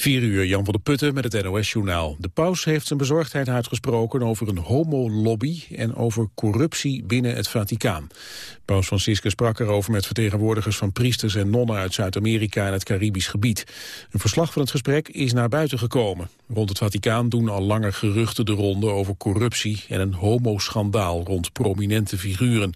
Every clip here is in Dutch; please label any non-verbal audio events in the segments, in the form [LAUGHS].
4 uur, Jan van der Putten met het NOS-journaal. De paus heeft zijn bezorgdheid uitgesproken over een homolobby en over corruptie binnen het Vaticaan. Paus Franciscus sprak erover met vertegenwoordigers van priesters en nonnen uit Zuid-Amerika en het Caribisch gebied. Een verslag van het gesprek is naar buiten gekomen. Rond het Vaticaan doen al langer geruchten de ronde over corruptie en een homoschandaal rond prominente figuren.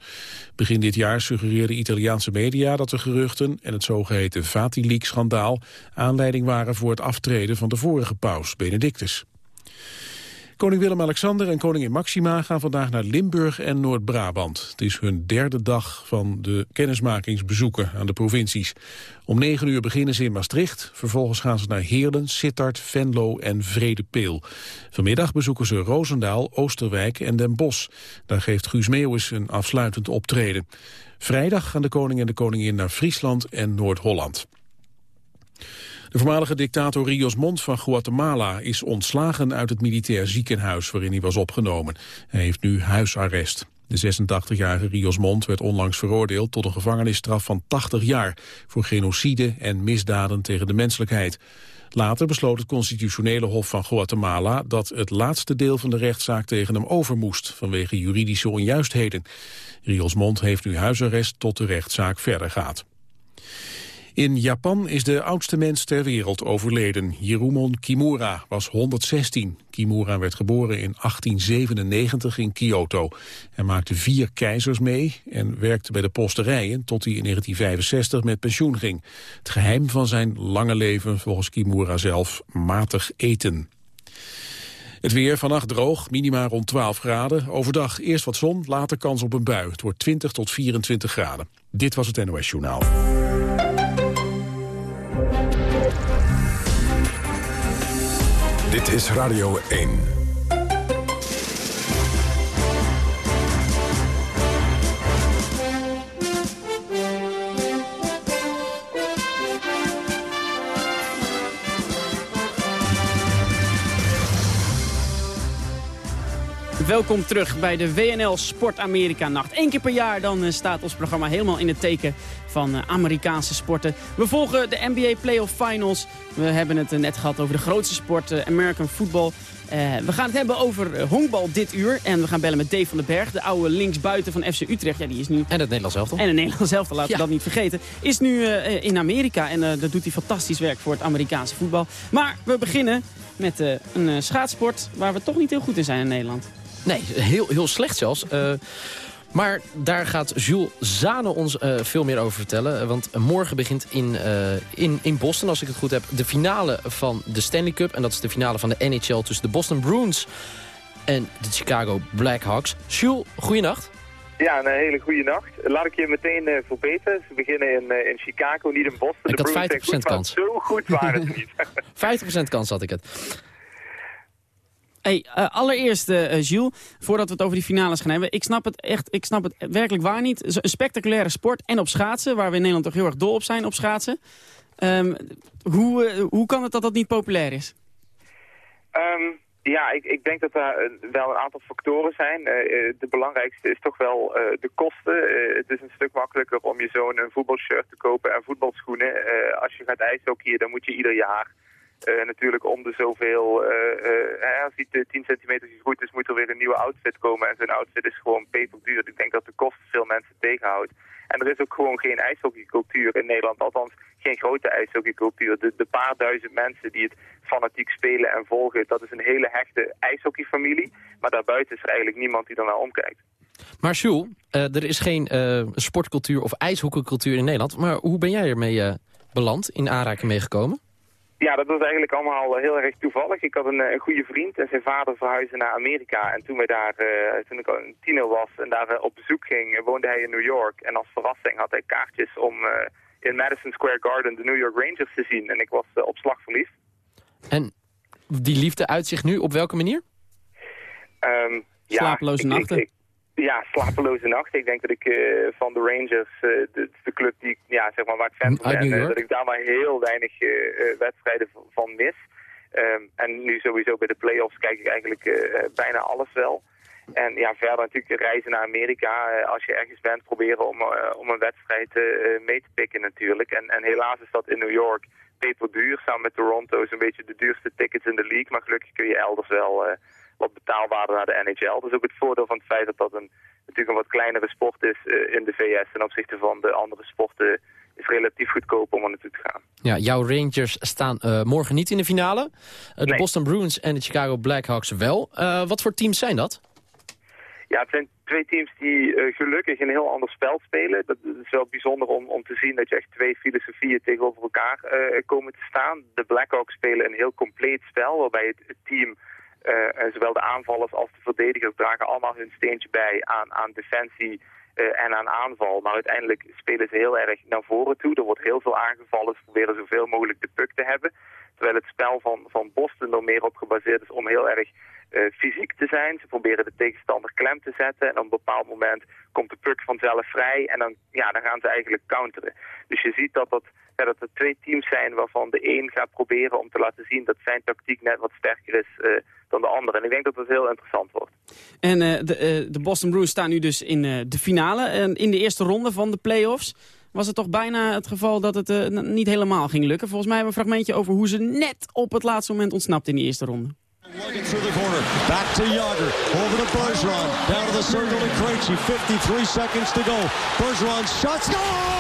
Begin dit jaar suggereerden Italiaanse media dat de geruchten en het zogeheten Vatileaks-schandaal aanleiding waren voor het aftreden van de vorige paus, Benedictus. Koning Willem-Alexander en koningin Maxima gaan vandaag naar Limburg en Noord-Brabant. Het is hun derde dag van de kennismakingsbezoeken aan de provincies. Om negen uur beginnen ze in Maastricht. Vervolgens gaan ze naar Heerlen, Sittard, Venlo en Vredepeel. Vanmiddag bezoeken ze Roosendaal, Oosterwijk en Den Bosch. Daar geeft Guus Meeuwis een afsluitend optreden. Vrijdag gaan de koning en de koningin naar Friesland en Noord-Holland. De voormalige dictator Rios Mont van Guatemala is ontslagen uit het militair ziekenhuis waarin hij was opgenomen. Hij heeft nu huisarrest. De 86-jarige Rios Mont werd onlangs veroordeeld tot een gevangenisstraf van 80 jaar voor genocide en misdaden tegen de menselijkheid. Later besloot het constitutionele hof van Guatemala dat het laatste deel van de rechtszaak tegen hem over moest vanwege juridische onjuistheden. Rios Mont heeft nu huisarrest tot de rechtszaak verder gaat. In Japan is de oudste mens ter wereld overleden. Hirumon Kimura was 116. Kimura werd geboren in 1897 in Kyoto. Hij maakte vier keizers mee en werkte bij de posterijen... tot hij in 1965 met pensioen ging. Het geheim van zijn lange leven, volgens Kimura zelf, matig eten. Het weer vannacht droog, minima rond 12 graden. Overdag eerst wat zon, later kans op een bui. Het wordt 20 tot 24 graden. Dit was het NOS Journaal. Dit is Radio 1. Welkom terug bij de WNL Sport Amerika Nacht. Eén keer per jaar dan eh, staat ons programma helemaal in het teken van eh, Amerikaanse sporten. We volgen de NBA Playoff Finals. We hebben het net gehad over de grootste sport, eh, American Football. we gaan het hebben over honkbal dit uur. En we gaan bellen met Dave van den Berg, de oude linksbuiten van FC Utrecht. Ja, die is nu... En het Nederlands elftal. En het Nederlands elftal, laten we dat niet vergeten. Is nu in Amerika en daar doet hij fantastisch werk voor het Amerikaanse voetbal. Maar we beginnen met een schaatsport waar we toch niet heel goed in zijn in Nederland. Nee, heel, heel slecht zelfs. Uh, maar daar gaat Jules Zane ons uh, veel meer over vertellen. Want morgen begint in, uh, in, in Boston, als ik het goed heb... de finale van de Stanley Cup. En dat is de finale van de NHL tussen de Boston Bruins... en de Chicago Blackhawks. Jules, goeienacht. Ja, een hele goede nacht. Laat ik je meteen uh, verbeteren. Ze beginnen in, in Chicago, niet in Boston. Ik had 50% kans. Zo goed waren ze niet. [LAUGHS] [LAUGHS] 50% kans had ik het. Hey, uh, allereerst, uh, Jules, voordat we het over die finales gaan hebben. Ik snap het echt, ik snap het werkelijk waar niet. Een spectaculaire sport en op schaatsen, waar we in Nederland toch heel erg dol op zijn op schaatsen. Um, hoe, hoe kan het dat dat niet populair is? Um, ja, ik, ik denk dat er wel een aantal factoren zijn. de belangrijkste is toch wel de kosten. het is een stuk makkelijker om je zo'n voetbalshirt te kopen en voetbalschoenen. als je gaat ijshockeyen, dan moet je ieder jaar uh, natuurlijk om de zoveel, uh, als die 10 centimeter goed is, moet er weer een nieuwe outfit komen. En zo'n outfit is gewoon peperduur. Ik denk dat de kosten veel mensen tegenhoudt. En er is ook gewoon geen ijshockeycultuur in Nederland. Althans, geen grote ijshockeycultuur. De, de paar duizend mensen die het fanatiek spelen en volgen, dat is een hele hechte ijshockeyfamilie. Maar daarbuiten is er eigenlijk niemand die er naar omkijkt. Maar Jules, er is geen sportcultuur of ijshockeycultuur in Nederland. Maar hoe ben jij ermee beland, in aanraking meegekomen? Ja, dat was eigenlijk allemaal heel erg toevallig. Ik had een, een goede vriend en zijn vader verhuisde naar Amerika. En toen, wij daar, uh, toen ik een tiener was en daar uh, op bezoek ging, woonde hij in New York. En als verrassing had hij kaartjes om uh, in Madison Square Garden de New York Rangers te zien. En ik was op slag verliefd. En die liefde uitzicht nu op welke manier? Um, Slapeloze ja, nachten? Ja, slapeloze nacht. Ik denk dat ik uh, van de Rangers, uh, de, de, club die, ja, zeg maar, waar ik fan van ben, uh, dat ik daar maar heel weinig wedstrijden van mis. Um, en nu sowieso bij de playoffs kijk ik eigenlijk bijna alles wel. En ja, verder natuurlijk reizen naar Amerika. als je ergens bent, proberen om, om een wedstrijd mee te pikken natuurlijk. En, en helaas is dat in New York peperduur. Samen met Toronto is een beetje de duurste tickets in de league. Maar gelukkig kun je elders wel wat betaalbaarder naar de NHL. Dat is ook het voordeel van het feit dat dat een, natuurlijk een wat kleinere sport is uh, in de VS ten opzichte van de andere sporten is relatief goedkoop om er naartoe te gaan. Ja, jouw Rangers staan uh, morgen niet in de finale. Uh, de nee. Boston Bruins en de Chicago Blackhawks wel. Wat voor teams zijn dat? Ja, het zijn twee teams die gelukkig een heel ander spel spelen. Dat is wel bijzonder om, om te zien dat je echt twee filosofieën tegenover elkaar komen te staan. De Blackhawks spelen een heel compleet spel waarbij het, het team... zowel de aanvallers als de verdedigers dragen allemaal hun steentje bij aan, aan defensie uh, en aan aanval. Maar uiteindelijk spelen ze heel erg naar voren toe. Er wordt heel veel aangevallen. Ze proberen zoveel mogelijk de puck te hebben. Terwijl het spel van, van Boston er meer op gebaseerd is om heel erg fysiek te zijn. Ze proberen de tegenstander klem te zetten. En op een bepaald moment komt de puck vanzelf vrij. En dan, ja, dan gaan ze eigenlijk counteren. Dus je ziet dat, dat, ja, dat er twee teams zijn waarvan de een gaat proberen om te laten zien dat zijn tactiek net wat sterker is dan de andere. En ik denk dat dat heel interessant wordt. En uh, de, de, Boston Bruins staan nu dus in de finale. En in de eerste ronde van de playoffs was het toch bijna het geval dat het niet helemaal ging lukken. Volgens mij hebben we een fragmentje over hoe ze net op het laatste moment ontsnapt in die eerste ronde. Lugging through the corner. Back to Yager. Over to Bergeron. Down to the circle to Krejci. 53 seconds to go. Bergeron shots. Goal!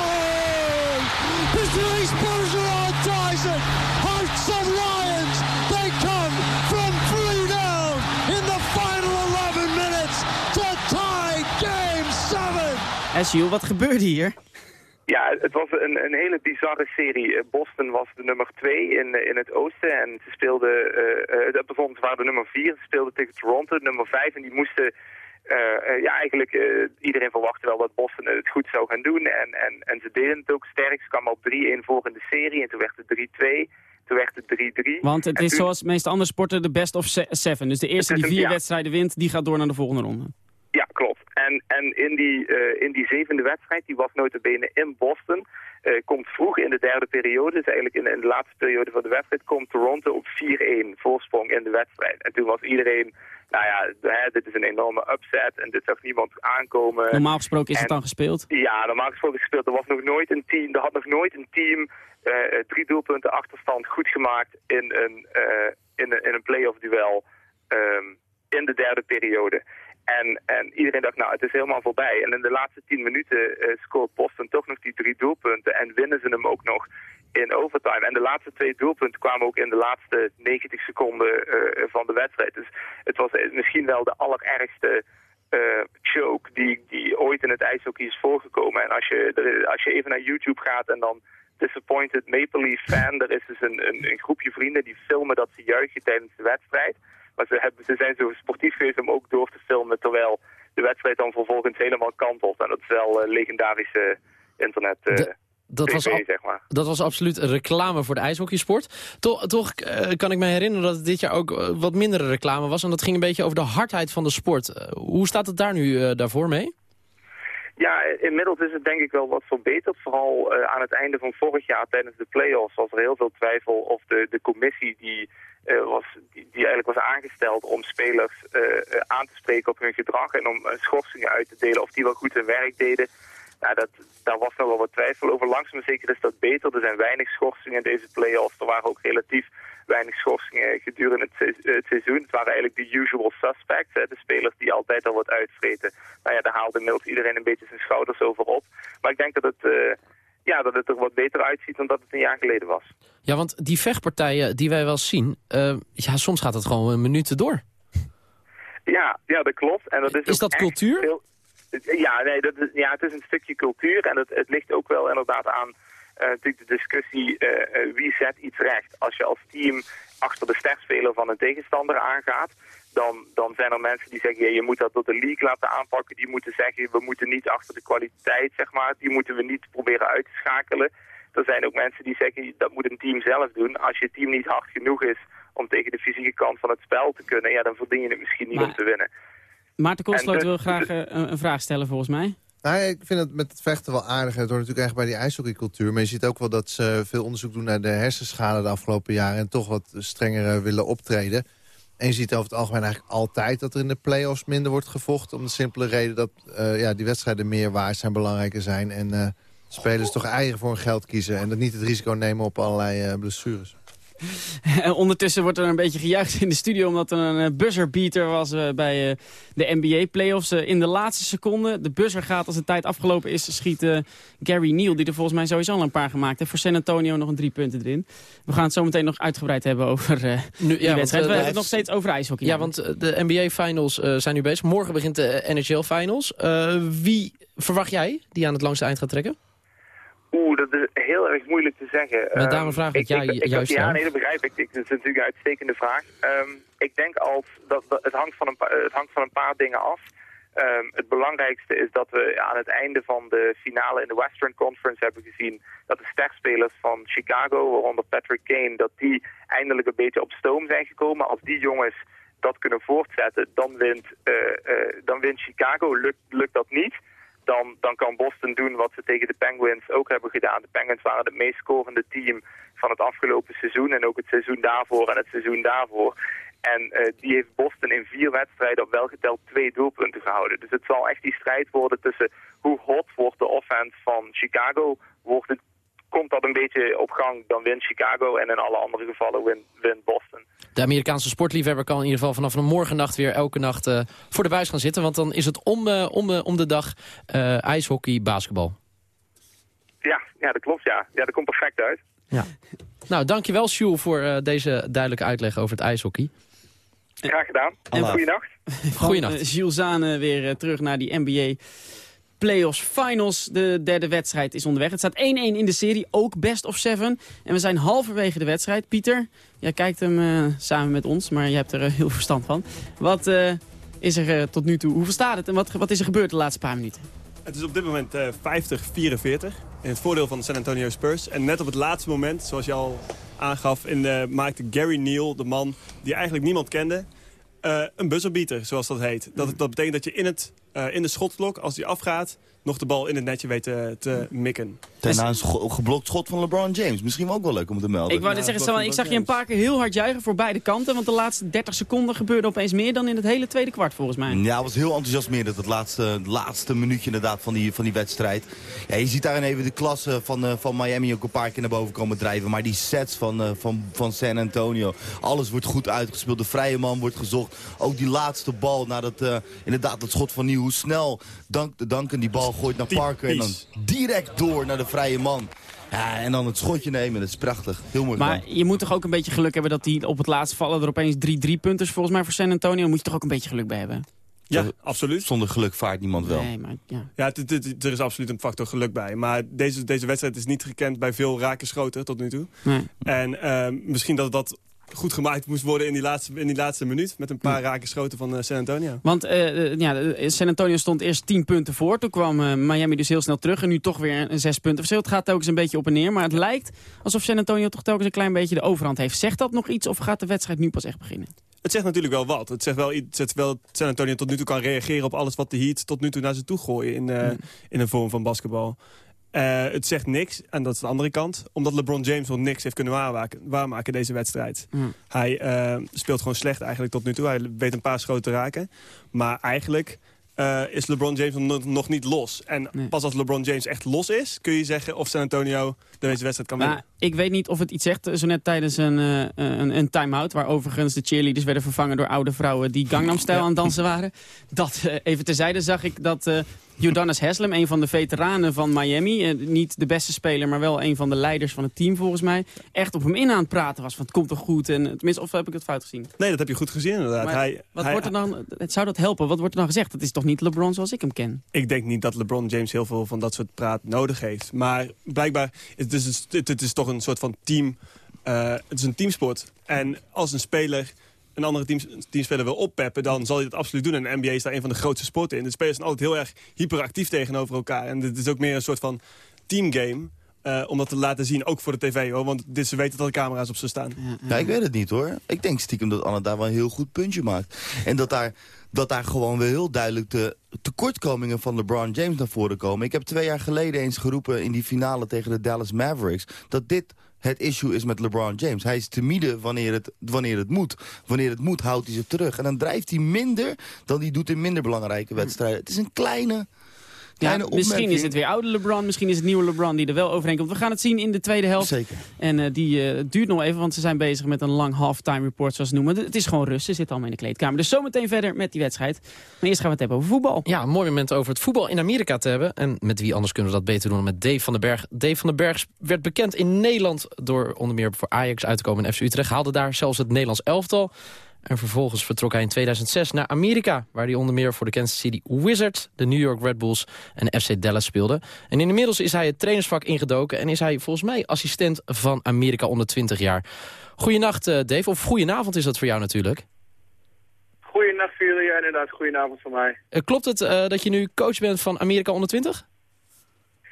7. Esiel, wat gebeurde hier? Ja, het was een, een hele bizarre serie. Boston was de nummer 2 in, in het oosten en ze speelden, uh, uh, bijvoorbeeld waren de nummer 4, ze speelden tegen Toronto, nummer 5 en die moesten, uh, ja eigenlijk, iedereen verwachtte wel dat Boston het goed zou gaan doen en, en, en ze deden het ook sterk. Ze kwamen op 3-1 voor in de serie en toen werd het 3-2. Toen werd het 3-3. Want het is toen... zoals meeste andere sporten de best of seven. Dus de eerste die vier ja. wedstrijden wint, die gaat door naar de volgende ronde. Ja, klopt. En, en in, die, uh, in die zevende wedstrijd, die was notabene in Boston, uh, komt vroeg in de derde periode, dus eigenlijk in, in de laatste periode van de wedstrijd, komt Toronto op 4-1 voorsprong in de wedstrijd. En toen was iedereen, nou ja, hè, dit is een enorme upset en dit zag niemand aankomen. Normaal gesproken is en, het dan gespeeld? Ja, normaal gesproken is het gespeeld. Er was nog nooit een team, er had nog nooit een team uh, drie doelpunten achterstand goed gemaakt in een, in een, in een playoff duel um, in de derde periode. En, en iedereen dacht, nou, het is helemaal voorbij. En in de laatste tien minuten uh, scoort Boston toch nog die drie doelpunten. En winnen ze hem ook nog in overtime. En de laatste twee doelpunten kwamen ook in de laatste 90 seconden uh, van de wedstrijd. Dus het was misschien wel de allerergste uh, choke die, die ooit in het ijshockey is voorgekomen. En als je, als je even naar YouTube gaat en dan Disappointed Maple Leaf fan... er is dus een, een, een groepje vrienden die filmen dat ze juichen tijdens de wedstrijd... Maar ze, hebben, ze zijn zo sportief geweest om ook door te filmen terwijl de wedstrijd dan vervolgens helemaal kantelt. En dat is wel uh, legendarische internet... De, dat, TV, was al, zeg maar. dat was absoluut een reclame voor de ijshockeysport. Toch, toch uh, kan ik me herinneren dat het dit jaar ook wat mindere reclame was. En dat ging een beetje over de hardheid van de sport. hoe staat het daar nu daarvoor mee? Ja, inmiddels is het denk ik wel wat verbeterd. Vooral aan het einde van vorig jaar tijdens de play-offs was er heel veel twijfel of de, de commissie die, was, die, die, eigenlijk was aangesteld om spelers uh, aan te spreken op hun gedrag en om schorsingen uit te delen of die wel goed hun werk deden. Nou, dat, daar was nog wel wat twijfel over. Langzaam maar zeker is dat beter. Er zijn weinig schorsingen in deze play-offs. Er waren ook relatief weinig schorsingen gedurende het, seizoen. Het waren eigenlijk de usual suspects, de spelers die altijd al wat uitvreten. Nou ja, daar haalde inmiddels iedereen een beetje zijn schouders over op. Maar ik denk dat het, ja, dat het er wat beter uitziet dan dat het een jaar geleden was. Ja, want die vechtpartijen die wij wel zien, uh, ja, soms gaat het gewoon minuten door. Ja, ja dat klopt. En dat is is dat cultuur? Veel... Ja, nee, dat is, ja, het is een stukje cultuur en het, het ligt ook wel inderdaad aan uh, natuurlijk de discussie uh, uh, wie zet iets recht. Als je als team achter de sterspeler van een tegenstander aangaat, dan, dan zijn er mensen die zeggen, ja, je moet dat tot de league laten aanpakken. Die moeten zeggen, we moeten niet achter de kwaliteit, zeg maar, die moeten we niet proberen uit te schakelen. Er zijn ook mensen die zeggen, dat moet een team zelf doen. Als je team niet hard genoeg is om tegen de fysieke kant van het spel te kunnen, ja, dan verdien je het misschien niet maar, om te winnen. Maarten Koolsloot wil graag een, een vraag stellen volgens mij. Nou, ik vind het met het vechten wel aardig. Het hoort natuurlijk echt bij die ijshockeycultuur. Maar je ziet ook wel dat ze veel onderzoek doen naar de hersenschade de afgelopen jaren... en toch wat strenger willen optreden. En je ziet over het algemeen eigenlijk altijd dat er in de play-offs minder wordt gevochten... om de simpele reden dat uh, ja, die wedstrijden meer waard zijn, belangrijker zijn. En uh, spelers toch eigen voor hun geld kiezen... en dat niet het risico nemen op allerlei uh, blessures. [LAUGHS] Ondertussen wordt er een beetje gejuicht in de studio... omdat er een eh, buzzerbeater was uh, bij de NBA-playoffs. in de laatste seconde, de buzzer gaat als de tijd afgelopen is... schiet Gary Neal, die er volgens mij sowieso al een paar gemaakt heeft... voor San Antonio nog een drie punten erin. We gaan het zo meteen nog uitgebreid hebben over nu, ja, wedstrijd. We hebben het nog steeds over ijshockey. Ja, want de NBA-finals zijn nu bezig. Morgen begint de NHL-finals. wie verwacht jij die aan het langste eind gaat trekken? Oeh, dat is heel erg moeilijk te zeggen. Maar daarom ehm, vraag ik, jij ik, juist Ja, nee, dat begrijp ik. Dat is natuurlijk een uitstekende vraag. Um, ik denk als dat, dat, het, hangt van een, het hangt van een paar dingen af. Um, het belangrijkste is dat we aan het einde van de finale in de Western Conference hebben gezien dat de sterspelers van Chicago, waaronder Patrick Kane, dat die eindelijk een beetje op stoom zijn gekomen. Als die jongens dat kunnen voortzetten, dan wint, uh, uh, dan wint Chicago. Lukt, lukt dat niet, dan, dan kan Boston doen wat ze tegen de Penguins ook hebben gedaan. De Penguins waren het meest scorende team van het afgelopen seizoen en ook het seizoen daarvoor en het seizoen daarvoor. En uh, die heeft Boston in vier wedstrijden op welgeteld twee doelpunten gehouden. Dus het zal echt die strijd worden tussen hoe hot wordt de offense van Chicago. Wordt het, komt dat een beetje op gang, dan wint Chicago en in alle andere gevallen wint Boston. De Amerikaanse sportliefhebber kan in ieder geval vanaf morgennacht weer elke nacht uh, voor de buis gaan zitten. Want dan is het om, uh, om, uh, om de dag ijshockey, basketbal. Ja, ja, dat klopt ja. Ja, dat komt perfect uit. Ja. Nou, dankjewel Sjoel voor deze duidelijke uitleg over het ijshockey. Graag gedaan. En goeienacht. Goeienacht. Jules Zane weer terug naar die NBA playoffs finals. De derde wedstrijd is onderweg. Het staat 1-1 in de serie, ook best of seven. En we zijn halverwege de wedstrijd. Pieter, jij kijkt hem uh, samen met ons, maar je hebt er uh, heel verstand van. Wat uh, is er tot nu toe? Hoeveel staat het en wat, wat is er gebeurd de laatste paar minuten? Het is op dit moment 50-44 in het voordeel van de San Antonio Spurs. En net op het laatste moment, zoals je al aangaf, in maakte Gary Neal, de man die eigenlijk niemand kende... een buzzerbeater, zoals dat heet. Dat, dat betekent dat je in, het, in de schotklok, als die afgaat nog de bal in het netje weten te mikken. Daarna een geblokt schot van LeBron James. Misschien ook wel leuk om te melden. Ik, wou net zeggen, ik zag je een paar keer heel hard juichen voor beide kanten. Want de laatste 30 seconden gebeurde opeens meer dan in het hele tweede kwart volgens mij. Ja, het was heel enthousiasmerend het laatste, laatste minuutje inderdaad van die, van die wedstrijd. Ja, je ziet daarin even de klasse van, uh, van Miami ook een paar keer naar boven komen drijven. Maar die sets van, uh, van, van San Antonio, alles wordt goed uitgespeeld. De vrije man wordt gezocht. Ook die laatste bal, nadat uh, inderdaad het schot van Nieuw, hoe snel dank, Duncan die bal gooit naar Parker. En dan direct door naar de vrije man. Ja, en dan het schotje nemen, dat is prachtig. Heel mooi Maar je moet toch ook een beetje geluk hebben dat die op het laatste vallen er opeens drie drie punters volgens mij voor San Antonio. Daar moet je toch ook een beetje geluk bij hebben. Ja, absoluut. Zonder geluk vaart niemand wel. Nee, maar, ja, ja er is absoluut een factor geluk bij. Maar deze, deze wedstrijd is niet gekend bij veel rakenschoten tot nu toe. Nee. En uh, misschien dat dat goed gemaakt moest worden in die laatste, in die laatste minuut. Met een paar ja. raken schoten van uh, San Antonio. Want uh, ja, San Antonio stond eerst 10 punten voor. Toen kwam uh, Miami dus heel snel terug. En nu toch weer een 6 punten verschil. Het gaat telkens een beetje op en neer. Maar het lijkt alsof San Antonio toch telkens een klein beetje de overhand heeft. Zegt dat nog iets of gaat de wedstrijd nu pas echt beginnen? Het zegt natuurlijk wel wat. Het zegt wel, het zegt wel dat San Antonio tot nu toe kan reageren op alles wat de Heat tot nu toe naar ze toe gooien in, mm. in een vorm van basketbal. Uh, het zegt niks, en dat is de andere kant. Omdat LeBron James nog niks heeft kunnen waarmaken, waarmaken deze wedstrijd. Mm. Hij uh, speelt gewoon slecht eigenlijk tot nu toe. Hij weet een paar schoten te raken. Maar eigenlijk uh, is LeBron James nog, niet los. En nee. pas als LeBron James echt los is... kun je zeggen of San Antonio deze wedstrijd kan winnen. Ik weet niet of het iets zegt. Zo net tijdens een, uh, een, een time-out... waar overigens de cheerleaders werden vervangen door oude vrouwen... die [LAUGHS] Gangnam-stijl ja. aan het dansen waren. Dat, uh, even terzijde zag ik dat... Jodannes Haslem, een van de veteranen van Miami. Eh, niet de beste speler, maar wel een van de leiders van het team volgens mij. Echt op hem in aan het praten was van het komt toch goed. En, tenminste, of heb ik het fout gezien? Nee, dat heb je goed gezien inderdaad. Maar hij, wat hij, wordt er dan, het zou dat helpen? Wat wordt er dan gezegd? Dat is toch niet LeBron zoals ik hem ken? Ik denk niet dat LeBron James heel veel van dat soort praat nodig heeft. Maar blijkbaar, het is, het, het is toch een soort van team... Uh, het is een teamsport. En als een speler een andere team, teamspeler wil oppeppen... dan zal hij dat absoluut doen. En de NBA is daar een van de grootste sporten in. De spelers zijn altijd heel erg hyperactief tegenover elkaar. En dit is ook meer een soort van teamgame... Uh, om dat te laten zien, ook voor de tv, hoor. Want dit, ze weten dat er camera's op ze staan. Ja, ik weet het niet, hoor. Ik denk stiekem dat Anne daar wel een heel goed puntje maakt. En dat daar, dat daar gewoon wel heel duidelijk de tekortkomingen van LeBron James naar voren komen. Ik heb twee jaar geleden eens geroepen in die finale tegen de Dallas Mavericks... dat dit het issue is met LeBron James. Hij is timide wanneer het, wanneer het moet. Wanneer het moet, houdt hij zich terug. En dan drijft hij minder dan hij doet in minder belangrijke wedstrijden. Het is een kleine... Kleine misschien opmerking. is het weer oude LeBron, misschien is het nieuwe LeBron die er wel overheen komt. We gaan het zien in de tweede helft. Zeker. En eh, die eh, duurt nog even, want ze zijn bezig met een lang halftime report, zoals ze noemen. Het is gewoon rust, ze zitten allemaal in de kleedkamer. Dus zometeen verder met die wedstrijd. Maar eerst gaan we het hebben over voetbal. Ja, een mooi moment over het voetbal in Amerika te hebben. En met wie anders kunnen we dat beter doen dan met Dave van den Berg. Dave van den Berg werd bekend in Nederland door onder meer voor Ajax uit te komen in FC Utrecht. Haalde daar zelfs het Nederlands elftal. En vervolgens vertrok hij in 2006 naar Amerika... waar hij onder meer voor de Kansas City Wizards, de New York Red Bulls en FC Dallas speelde. En inmiddels is hij het trainersvak ingedoken... en is hij volgens mij assistent van Amerika onder 20 jaar. Goedenacht, eh, Dave. Of goedenavond is dat voor jou natuurlijk. Goedenacht voor jullie, ja, inderdaad. Goedenavond voor mij. Eh, klopt het eh, dat je nu coach bent van Amerika onder 20?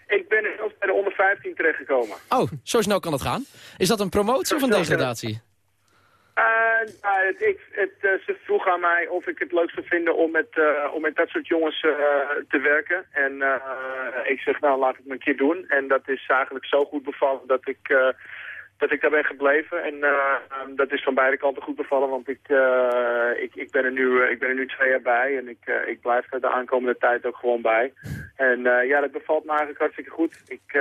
Ik ben inmiddels bij de onder 15 terechtgekomen. Oh, zo snel kan het gaan. Is dat een promotie of een degradatie? Eh, nou, het, ik, het, eh, ze vroeg aan mij of ik het leuk zou vinden om met, eh, om met dat soort jongens te werken. En ik zeg, nou, laat het een keer doen. En dat is eigenlijk zo goed bevallen dat ik, dat ik daar ben gebleven. En eh, ehm, dat is van beide kanten goed bevallen, want ik, ik, ik, ben, er nu, ik ben er nu twee jaar bij. En ik, ik blijf er de aankomende tijd ook gewoon bij. En ja, dat bevalt me eigenlijk hartstikke goed. Ik,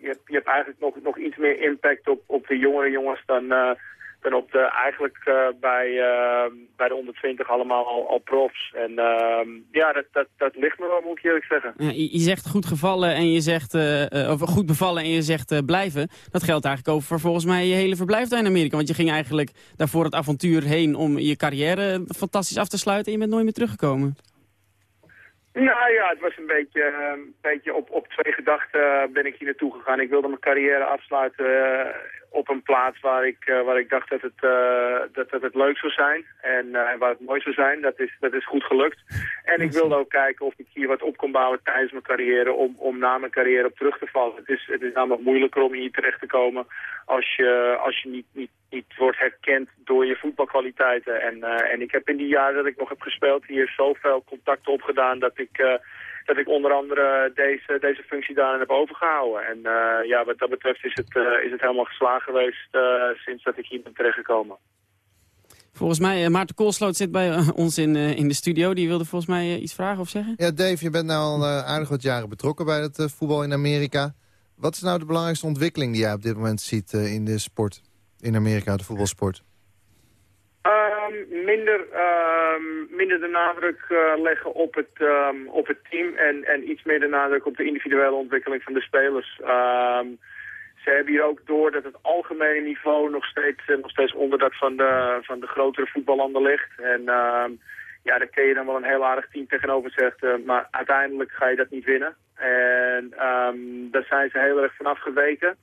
je, hebt, je hebt eigenlijk nog, nog iets meer impact op, op de jongere jongens dan... dan op de, eigenlijk eh, bij, eh, bij de 120 allemaal al, al profs. En ehm, ja, dat, dat, dat ligt me wel, moet ik eerlijk zeggen. Ja, je, je zegt goed gevallen en je zegt, eh, of goed bevallen en je zegt blijven. Dat geldt eigenlijk over volgens mij je hele verblijf daar in Amerika. Want je ging eigenlijk daarvoor het avontuur heen om je carrière fantastisch af te sluiten. En je bent nooit meer teruggekomen. Nou ja, het was een beetje, een beetje op, op twee gedachten ben ik hier naartoe gegaan. Ik wilde mijn carrière afsluiten op een plaats waar ik, eh, waar ik dacht dat het, eh, dat, dat het leuk zou zijn. En eh, waar het mooi zou zijn. Dat is, dat is goed gelukt. En ik wilde ook kijken of ik hier wat op kon bouwen tijdens mijn carrière om, om na mijn carrière op terug te vallen. Het is, het is namelijk moeilijker om hier terecht te komen als je, als je niet, niet, niet wordt herkend door je voetbalkwaliteiten. En, en ik heb in die jaren dat ik nog heb gespeeld hier zoveel contacten opgedaan dat ik... dat ik onder andere deze, deze functie daarin heb overgehouden. En eh, ja, wat dat betreft is het, eh, is het helemaal geslaagd geweest eh, sinds dat ik hier ben terechtgekomen. Volgens mij, Maarten Koolsloot zit bij ons in, eh, in de studio. Die wilde volgens mij iets vragen of zeggen. Ja, Dave, je bent nou al eh, aardig wat jaren betrokken bij het voetbal in Amerika. Wat is nou de belangrijkste ontwikkeling die jij op dit moment ziet in de sport? In Amerika, de voetbalsport? Ehm, minder, ehm, minder de nadruk eh, leggen op het, ehm, op het team en, en iets meer de nadruk op de individuele ontwikkeling van de spelers. Ze hebben hier ook door dat het algemene niveau nog steeds, eh, nog steeds onder dat van de, van de grotere voetballanden ligt. En ja, daar kun je dan wel een heel aardig team tegenover zetten, maar uiteindelijk ga je dat niet winnen. En daar zijn ze heel erg van afgeweken.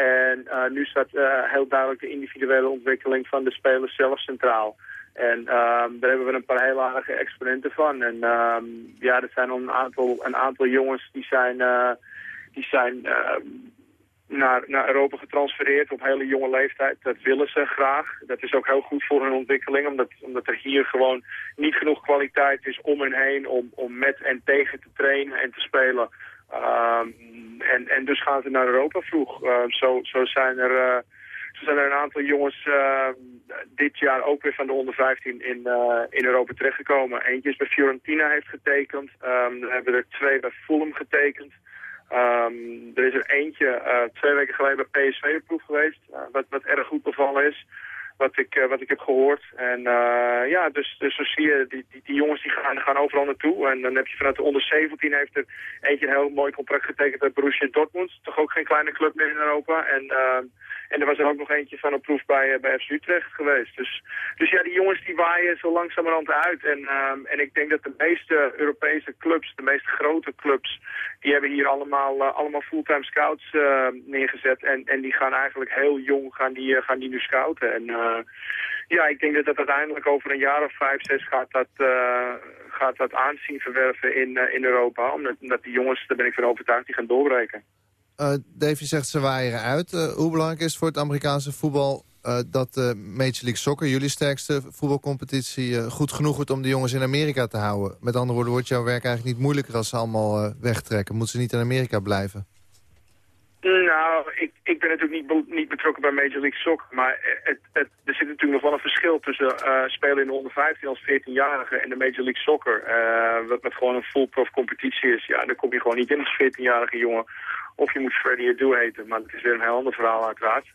En eh, nu staat eh, heel duidelijk de individuele ontwikkeling van de spelers zelf centraal. En ehm, daar hebben we een paar heel aardige exponenten van. En ehm, ja, er zijn een aantal, een aantal jongens die zijn, eh, die zijn ehm, naar, naar Europa getransfereerd op hele jonge leeftijd. Dat willen ze graag. Dat is ook heel goed voor hun ontwikkeling, omdat, omdat er hier gewoon niet genoeg kwaliteit is om hen heen om, om met en tegen te trainen en te spelen. En, en dus gaan ze naar Europa vroeg. Ehm, zo, zo zijn er... eh, zijn er een aantal jongens eh, dit jaar ook weer van de onder 15 in, eh, in Europa terechtgekomen. Eentje is bij Fiorentina heeft getekend. Ehm er hebben er twee bij Fulham getekend. Ehm, er is er eentje eh, twee weken geleden bij PSV op proef geweest. eh, wat, wat erg goed bevallen is. Wat ik, eh, wat ik heb gehoord. En eh, ja, dus, dus zo zie je, die, die, die jongens die gaan, gaan overal naartoe. En dan heb je vanuit de onder 17 heeft er eentje een heel mooi contract getekend bij Borussia Dortmund. Toch ook geen kleine club meer in Europa. En, ehm, en er was er ook nog eentje van op proef bij, eh, bij FC Utrecht geweest. Dus, dus ja, die jongens die waaien zo langzamerhand uit. En, ehm, en ik denk dat de meeste Europese clubs, de meeste grote clubs, die hebben hier allemaal, eh, allemaal fulltime scouts eh, neergezet. En, en die gaan eigenlijk heel jong gaan die, eh, gaan die nu scouten. En ja, ik denk dat dat uiteindelijk over een jaar of vijf, zes gaat dat, gaat dat aanzien verwerven in, in Europa. Omdat, omdat die jongens, daar ben ik van overtuigd, die gaan doorbreken. Dave, je zegt ze waaien eruit. Eh, hoe belangrijk is voor het Amerikaanse voetbal... eh, dat de Major League Soccer, jullie sterkste voetbalcompetitie... goed genoeg wordt om de jongens in Amerika te houden? Met andere woorden, wordt jouw werk eigenlijk niet moeilijker... als ze allemaal wegtrekken? Moeten ze niet in Amerika blijven? Nou, ik, ik ben natuurlijk niet, niet betrokken bij Major League Soccer, maar het, het, er zit natuurlijk nog wel een verschil tussen uh, spelen in de onder 15 als 14-jarige en de Major League Soccer. Uh, wat, wat gewoon een full prof competitie is. Ja, dan kom je gewoon niet in als 14-jarige jongen. Of je moet Freddy Adu heten, maar dat is weer een heel ander verhaal uiteraard.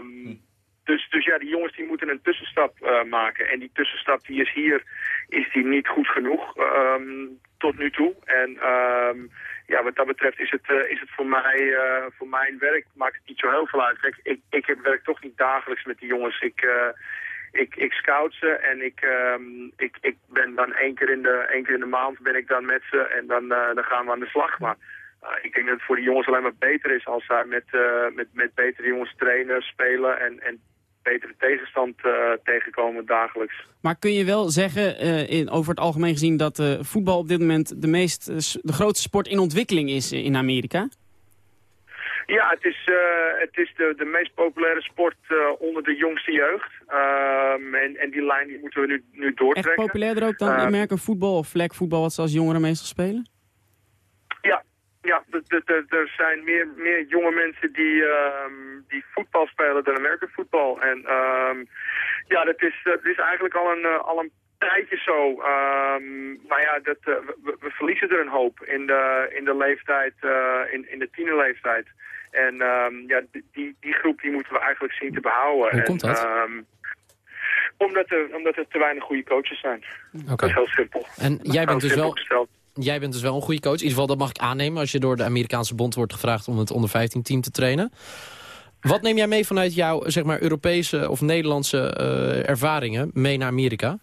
Um, dus, dus ja, die jongens die moeten een tussenstap uh, maken. En die tussenstap die is hier is die niet goed genoeg um, tot nu toe. En um, ja, wat dat betreft is het, uh, is het voor, mij, uh, voor mijn werk maakt het niet zo heel veel uit. Kijk, ik, ik werk toch niet dagelijks met die jongens. Ik, ik, ik scout ze en ik, um, ik, ik ben dan één keer, in de, één keer in de maand ben ik dan met ze en dan, dan gaan we aan de slag. Maar ik denk dat het voor de jongens alleen maar beter is als zij met, met, met betere jongens trainen, spelen en, en betere tegenstand uh, tegenkomen dagelijks. Maar kun je wel zeggen, uh, in, over het algemeen gezien, dat uh, voetbal op dit moment de, meest, de grootste sport in ontwikkeling is in Amerika? Ja, het is, het is de, de meest populaire sport onder de jongste jeugd. Ehm, en, en die lijn die moeten we nu, nu doortrekken. Echt populairder ook dan American voetbal of flag voetbal, wat ze als jongeren meestal spelen? Ja, er zijn meer, meer jonge mensen die, uh, die voetbal spelen dan American voetbal. En um, ja, dat is, dat is eigenlijk al een, uh, al een tijdje zo. Um, maar ja, dat, uh, we, we, verliezen er een hoop in de, in de leeftijd, uh, in, in de tienerleeftijd. En ja, die, die groep die moeten we eigenlijk zien te behouden. Hoe komt dat? Omdat, er, omdat er te weinig goede coaches zijn. Okay. Dat is heel simpel. En jij bent dus wel... Gesteld jij bent dus wel een goede coach. In ieder geval, dat mag ik aannemen als je door de Amerikaanse bond wordt gevraagd om het onder 15 team te trainen. Wat neem jij mee vanuit jouw zeg maar, Europese of Nederlandse uh, ervaringen mee naar Amerika?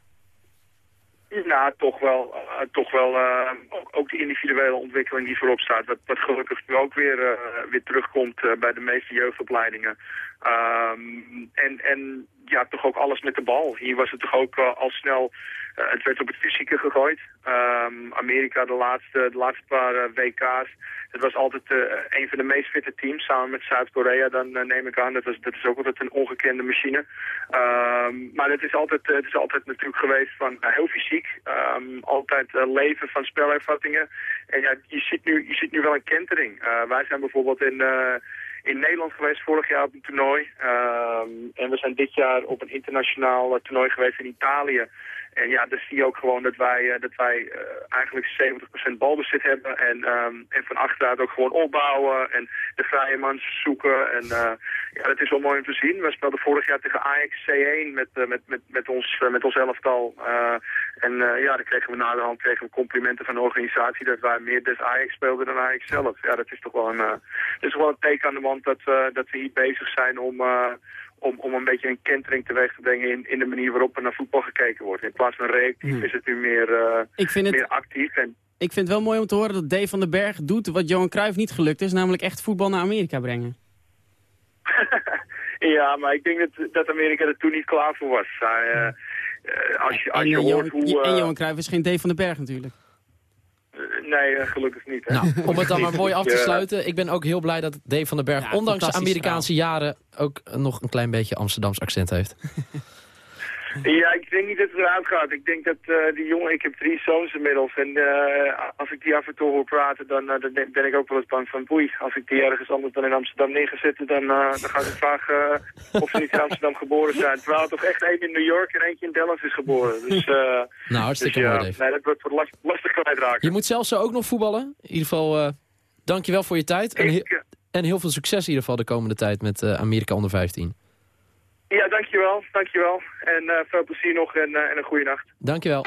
Nou, toch wel, uh, toch wel uh, ook, de individuele ontwikkeling die voorop staat. Wat, wat gelukkig ook weer, weer terugkomt bij de meeste jeugdopleidingen. Um, en, en ja, toch ook alles met de bal. Hier was het toch ook al snel het werd op het fysieke gegooid. Um, Amerika de laatste, de laatste paar uh, WK's. Het was altijd uh, een van de meest fitte teams samen met Zuid-Korea. Dan neem ik aan, dat, was, dat is ook altijd een ongekende machine. Um, maar het is, altijd, het is altijd natuurlijk geweest van heel fysiek. Um, altijd leven van spelervattingen. En ja, je ziet nu, je ziet nu wel een kentering. wij zijn bijvoorbeeld in in Nederland geweest vorig jaar op een toernooi. En we zijn dit jaar op een internationaal toernooi geweest in Italië. En ja, dan zie je ook gewoon dat wij, uh, dat wij uh, eigenlijk 70% balbezit hebben. En, um, en van achteruit ook gewoon opbouwen en de vrije man zoeken. En uh, ja, dat is wel mooi om te zien. We speelden vorig jaar tegen Ajax C1 met, met, met, met, ons, met ons elftal. en ja, dan kregen we na de hand kregen we complimenten van de organisatie dat wij meer des Ajax speelden dan Ajax zelf. Ja, dat is toch wel een, dat is wel een teken aan de wand dat, dat we hier bezig zijn om om, om een beetje een kentering teweeg te brengen in, in de manier waarop er naar voetbal gekeken wordt. In plaats van reactief hmm. is het nu meer, uh, ik vind het, meer actief. En... Ik vind het wel mooi om te horen dat Dave van den Berg doet wat Johan Cruijff niet gelukt is, namelijk echt voetbal naar Amerika brengen. [LAUGHS] ja, maar ik denk dat, dat Amerika er toen niet klaar voor was. Uh, uh, als je, als je en, hoort hoe... en Johan Cruijff is geen Dave van den Berg natuurlijk. Nee, eh, gelukkig niet. Hè? Nou, [LAUGHS] om het dan maar mooi af te sluiten. Ik ben ook heel blij dat Dave van den Berg, ondanks de Amerikaanse jaren... ook nog een klein beetje Amsterdams accent heeft. [LAUGHS] Ja, ik denk niet dat het eruit gaat. Ik denk dat uh, die jongen, ik heb drie zoons inmiddels. En uh, als ik die af en toe hoor praten, dan, uh, dan ben ik ook wel eens bang van boei. Als ik die ergens anders dan in Amsterdam neer ga zetten, dan, dan gaan ze vragen of ze niet in Amsterdam geboren zijn. Terwijl toch echt één in New York en eentje in Dallas is geboren. Dus, [LAUGHS] nou, hartstikke dus, mooi, Dave. Nee, dat wordt wat lastig, kwijtraken. Je moet zelfs zo ook nog voetballen. In ieder geval, dankjewel voor je tijd. En, he en heel veel succes in ieder geval de komende tijd met Amerika onder 15. Ja, dankjewel. Dankjewel. En uh, veel plezier nog en, uh, en een goede nacht. Dankjewel.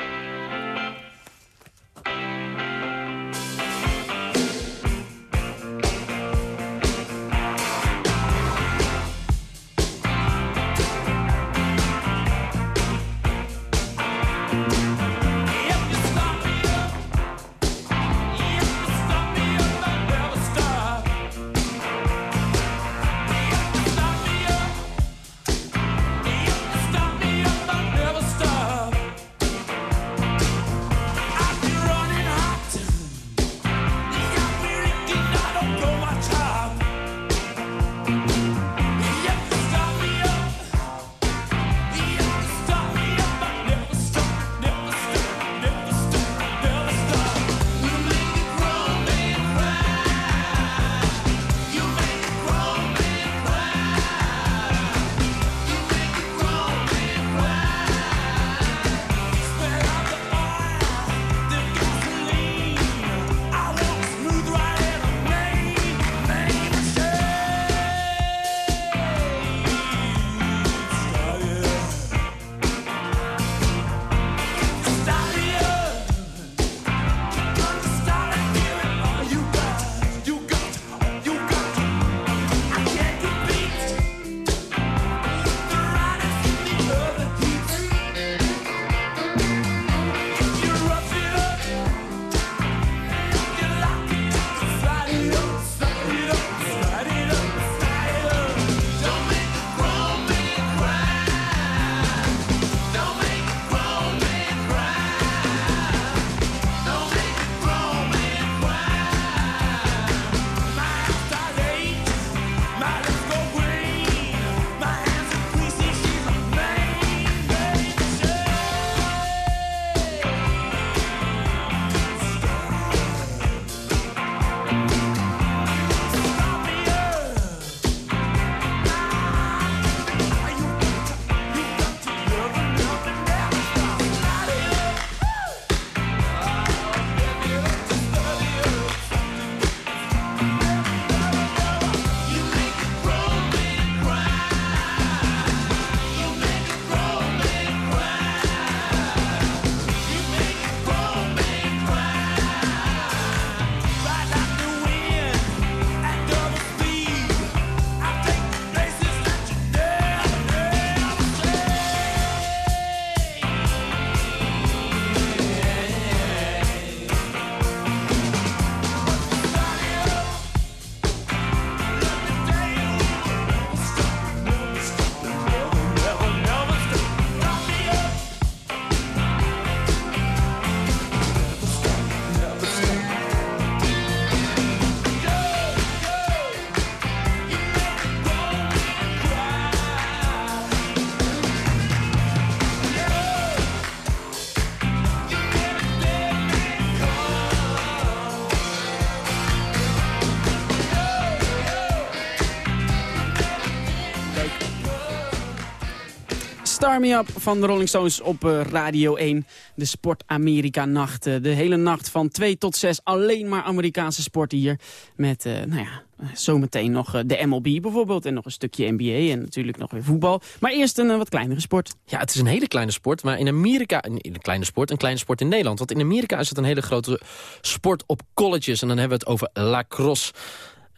Star Me Up van de Rolling Stones op eh, Radio 1. De Sport Amerika nacht. Eh, de hele nacht van 2 tot 6 alleen maar Amerikaanse sporten hier. Met, uh, nou ja, zometeen nog de MLB bijvoorbeeld. En nog een stukje NBA en natuurlijk nog weer voetbal. Maar eerst een wat kleinere sport. Ja, het is een hele kleine sport. Maar in Amerika, een, een kleine sport, een kleine sport in Nederland. Want in Amerika is het een hele grote sport op colleges. En dan hebben we het over lacrosse.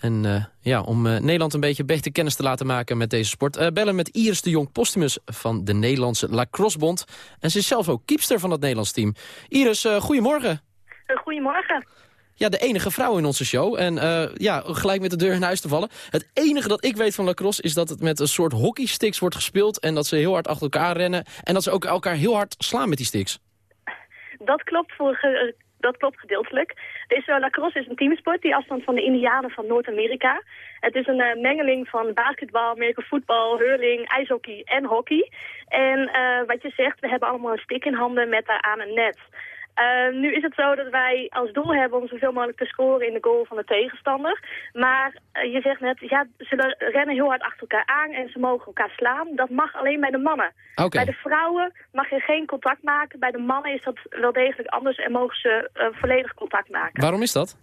En uh, ja, om uh, Nederland een beetje beter kennis te laten maken met deze sport... Uh, bellen met Iris de Jong Postumus van de Nederlandse Lacrossebond. En ze is zelf ook kiepster van het Nederlands team. Iris, goedemorgen. Goedemorgen. Ja, de enige vrouw in onze show. En ja, gelijk met de deur in huis te vallen. Het enige dat ik weet van lacrosse is dat het met een soort hockeysticks wordt gespeeld... en dat ze heel hard achter elkaar rennen... en dat ze ook elkaar heel hard slaan met die sticks. Dat klopt voor dat klopt gedeeltelijk. Deze lacrosse is een teamsport die afstand van de Indianen van Noord-Amerika. Het is een uh, mengeling van basketbal, Amerikaanse voetbal, hurling, ijshockey en hockey. En uh, wat je zegt, we hebben allemaal een stick in handen met daaraan een net. Uh, nu is het zo dat wij als doel hebben om zoveel mogelijk te scoren in de goal van de tegenstander. Maar uh, je zegt net, ja, ze rennen heel hard achter elkaar aan en ze mogen elkaar slaan. Dat mag alleen bij de mannen. Okay. Bij de vrouwen mag je geen contact maken. Bij de mannen is dat wel degelijk anders en mogen ze uh, volledig contact maken. Waarom is dat?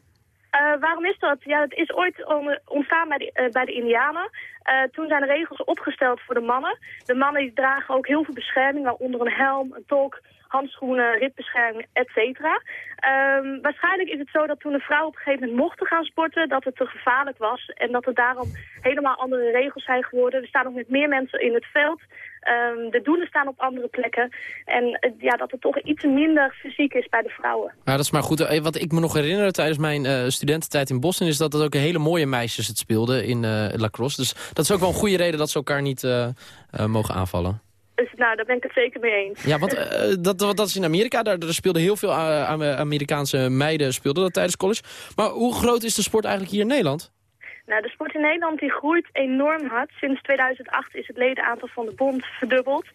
Uh, waarom is dat? Ja, het is ooit ontstaan bij de, uh, bij de Indianen. Uh, toen zijn de regels opgesteld voor de mannen. De mannen die dragen ook heel veel bescherming, waaronder een helm, een tolk, handschoenen, ritbescherming, et cetera. Um, waarschijnlijk is het zo dat toen de vrouwen op een gegeven moment mochten gaan sporten... dat het te gevaarlijk was en dat er daarom helemaal andere regels zijn geworden. Er staan nog met meer mensen in het veld. Um, de doelen staan op andere plekken. En uh, ja, dat het toch iets minder fysiek is bij de vrouwen. Ja, dat is maar goed. Wat ik me nog herinner tijdens mijn uh, studententijd in Boston... is dat het ook hele mooie meisjes het speelden in uh, lacrosse. Dus dat is ook wel een goede reden dat ze elkaar niet mogen aanvallen. Dus nou, daar ben ik het zeker mee eens. Ja, want uh, dat, dat is in Amerika. Daar, daar speelden heel veel uh, Amerikaanse meiden speelden dat tijdens college. Maar hoe groot is de sport eigenlijk hier in Nederland? Nou, de sport in Nederland die groeit enorm hard. Sinds 2008 is het ledenaantal van de bond verdubbeld.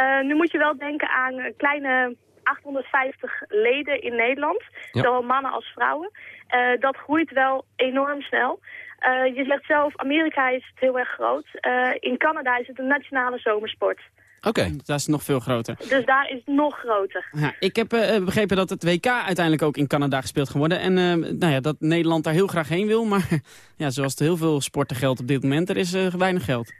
Uh, nu moet je wel denken aan kleine 850 leden in Nederland. Ja. Zowel mannen als vrouwen. Uh, dat groeit wel enorm snel. Uh, je zegt zelf, Amerika is het heel erg groot. In Canada is het een nationale zomersport. Oké, okay. dat is nog veel groter. Dus daar is het nog groter. Ja, ik heb uh, begrepen dat het WK uiteindelijk ook in Canada gespeeld gaat worden. En uh, nou ja, dat Nederland daar heel graag heen wil. Maar [LAUGHS] ja, zoals er heel veel sporten geldt op dit moment, er is uh, weinig geld.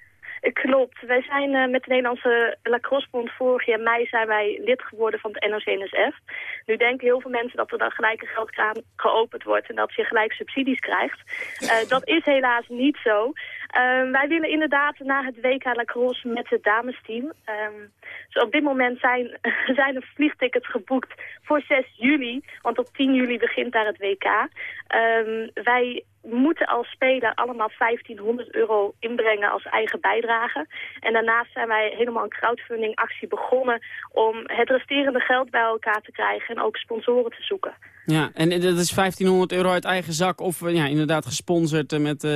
Klopt. Wij zijn uh, met de Nederlandse Lacrossebond vorig jaar mei zijn wij lid geworden van het NOC-NSF. Nu denken heel veel mensen dat er dan gelijk een geldkraan geopend wordt en dat je gelijk subsidies krijgt. Uh, dat is helaas niet zo. Uh, wij willen inderdaad na het WK Lacrosse met het damesteam. Um, dus op dit moment zijn, [LAUGHS] er vliegtickets geboekt voor 6 juli. Want op 10 juli begint daar het WK. Um, wij moeten als speler allemaal 1500 euro inbrengen als eigen bijdrage. En daarnaast zijn wij helemaal een crowdfunding actie begonnen om het resterende geld bij elkaar te krijgen en ook sponsoren te zoeken. Ja, en dat is 1500 euro uit eigen zak of ja, inderdaad gesponsord met uh,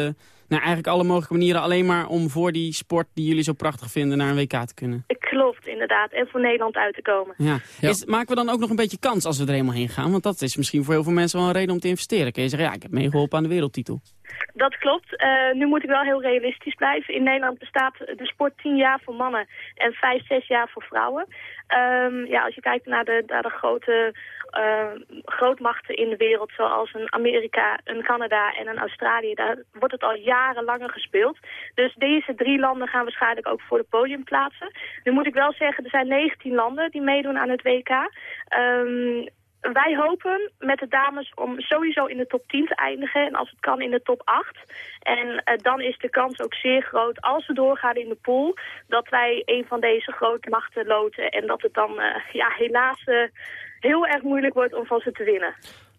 nou, eigenlijk alle mogelijke manieren alleen maar om voor die sport die jullie zo prachtig vinden naar een WK te kunnen. Klopt, inderdaad. En voor Nederland uit te komen. Ja. ja. Is, maken we dan ook nog een beetje kans als we er helemaal heen gaan? Want dat is misschien voor heel veel mensen wel een reden om te investeren. Kun je zeggen, ja, ik heb meegeholpen aan de wereldtitel. Dat klopt. Uh, nu moet ik wel heel realistisch blijven. In Nederland bestaat de sport 10 jaar voor mannen en 5, 6 jaar voor vrouwen. Um, ja, als je kijkt naar de, naar de grote uh, grootmachten in de wereld, zoals een Amerika, een Canada en een Australië, daar wordt het al jarenlanger gespeeld. Dus deze drie landen gaan waarschijnlijk ook voor de podium plaatsen. Nu moet ik wel zeggen, er zijn 19 landen die meedoen aan het WK. Um, wij hopen met de dames om sowieso in de top 10 te eindigen. En als het kan in de top 8. En uh, dan is de kans ook zeer groot als we doorgaan in de pool... dat wij een van deze grote machten loten. En dat het dan uh, ja, helaas uh, heel erg moeilijk wordt om van ze te winnen.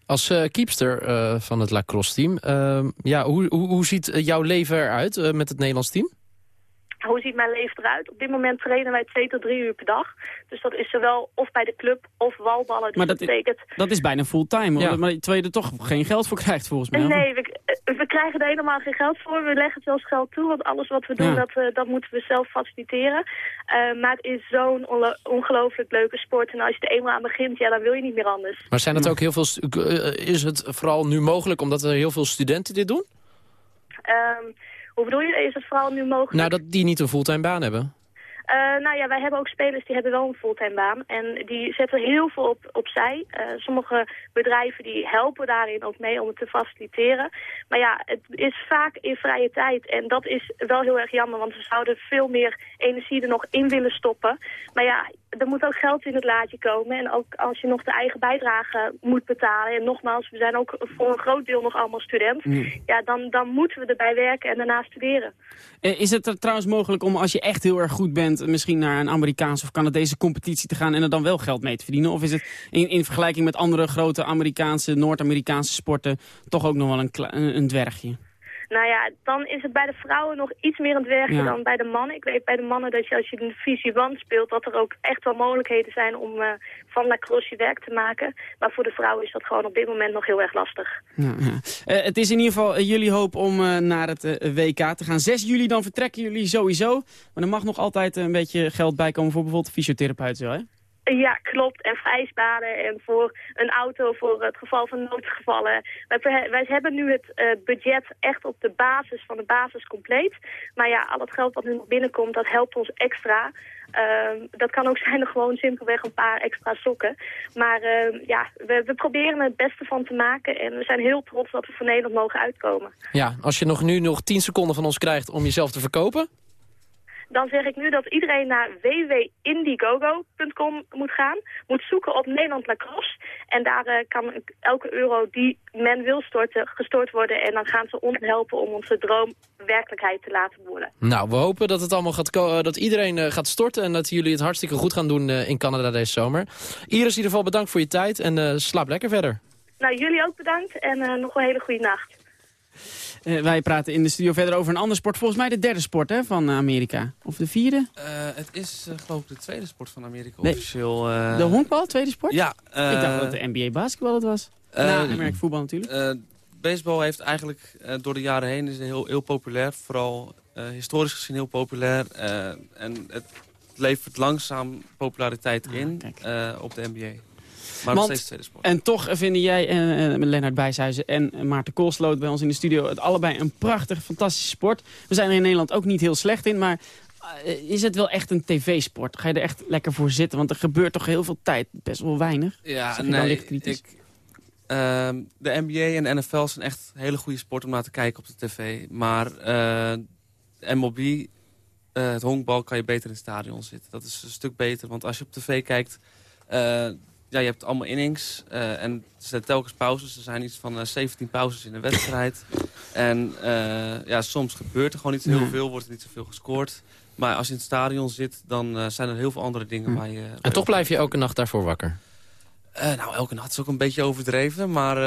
Als keepster van het lacrosse team, ehm, ja, hoe, hoe, hoe ziet jouw leven eruit met het Nederlands team? Hoe ziet mijn leven eruit? Op dit moment trainen wij twee tot drie uur per dag. Dus dat is zowel of bij de club of walballen. Dus maar dat, dat, betekent... dat is bijna fulltime, ja. maar terwijl je er toch geen geld voor krijgt volgens mij. Nee, we, we, krijgen er helemaal geen geld voor. We leggen zelfs geld toe, want alles wat we doen, ja. dat, uh, dat moeten we zelf faciliteren. Uh, maar het is zo'n ongelooflijk leuke sport. En als je er eenmaal aan begint, ja, dan wil je niet meer anders. Maar zijn het ook heel veel... Is het vooral nu mogelijk omdat er heel veel studenten dit doen? Um, hoe bedoel je? Is het vooral nu mogelijk? Nou, dat die niet een fulltime baan hebben. Uh, nou ja, wij hebben ook spelers die hebben wel een fulltime baan. En die zetten heel veel op, opzij. Uh, sommige bedrijven die helpen daarin ook mee om het te faciliteren. Maar ja, het is vaak in vrije tijd. En dat is wel heel erg jammer, want we zouden veel meer energie er nog in willen stoppen. Maar ja, er moet ook geld in het laadje komen. En ook als je nog de eigen bijdrage moet betalen. En nogmaals, we zijn ook voor een groot deel nog allemaal student. Ja, dan, dan moeten we erbij werken en daarna studeren. Eh, is het er trouwens mogelijk om, als je echt heel erg goed bent... misschien naar een Amerikaanse of Canadese competitie te gaan... en er dan wel geld mee te verdienen? Of is het in, in vergelijking met andere grote Amerikaanse, Noord-Amerikaanse sporten... toch ook nog wel een, een dwergje? Nou ja, dan is het bij de vrouwen nog iets meer een dwergje dan bij de mannen. Ik weet bij de mannen dat je als je in de visie 1 speelt... dat er ook echt wel mogelijkheden zijn om uh, van lacrosse je werk te maken. Maar voor de vrouwen is dat gewoon op dit moment nog heel erg lastig. Ja, ja. Uh, het is in ieder geval uh, jullie hoop om naar het WK te gaan. 6 juli dan vertrekken jullie sowieso. Maar er mag nog altijd een beetje geld bijkomen voor bijvoorbeeld fysiotherapeuten, hè? Ja, klopt. En vrijsbaden en voor een auto voor het geval van noodgevallen. Wij, hebben nu het uh, budget echt op de basis van de basis compleet. Maar ja, al het geld wat nu binnenkomt, dat helpt ons extra. Uh, dat kan ook [LAUGHS] zijn er gewoon simpelweg een paar extra sokken. Maar uh, ja, we, we, proberen er het beste van te maken. En we zijn heel trots dat we voor Nederland mogen uitkomen. Ja, als je nog nu nog 10 seconden van ons krijgt om jezelf te verkopen dan zeg ik nu dat iedereen naar www.indiegogo.com moet gaan. Moet zoeken op Nederland Lacrosse. En daar uh, kan elke euro die men wil storten, gestort worden. En dan gaan ze ons helpen om onze droom werkelijkheid te laten worden. Nou, we hopen dat het allemaal gaat dat iedereen uh, gaat storten... en dat jullie het hartstikke goed gaan doen uh, in Canada deze zomer. Iris, in ieder geval bedankt voor je tijd en slaap lekker verder. Nou, jullie ook bedankt en nog een hele goede nacht. Uh, wij praten in de studio verder over een andere sport. Volgens mij de derde sport hè, van Amerika. Of de vierde? Uh, het is uh, geloof ik de tweede sport van Amerika nee. officieel. De honkbal, tweede sport? Ja. ik dacht dat de NBA basketbal het was. Na Amerika voetbal natuurlijk. baseball heeft eigenlijk door de jaren heen is heel, heel populair. Vooral historisch gezien heel populair. en het levert langzaam populariteit ah, in op de NBA. Maar nog steeds tweede sport. En toch vinden jij en uh, Lennart Bijshuizen en Maarten Koolsloot bij ons in de studio... het allebei een prachtige, fantastische sport. We zijn er in Nederland ook niet heel slecht in, maar... Uh, is het wel echt een tv-sport? Ga je er echt lekker voor zitten? Want er gebeurt toch heel veel tijd, best wel weinig. Ja, nee, ik, uh, de NBA en de NFL zijn echt hele goede sport om naar te kijken op de tv. Maar uh, MLB, uh, het honkbal, kan je beter in het stadion zitten. Dat is een stuk beter, want als je op tv kijkt ja, je hebt allemaal innings. Uh, en er zijn telkens pauzes. Er zijn iets van uh, eh, 17 pauzes in de wedstrijd. en uh, ja, soms gebeurt er gewoon niet heel veel. Wordt er niet zoveel gescoord. Maar als je in het stadion zit, dan zijn er heel veel andere dingen waar je... En toch blijf je elke nacht daarvoor wakker? nou, elke nacht is ook een beetje overdreven. Maar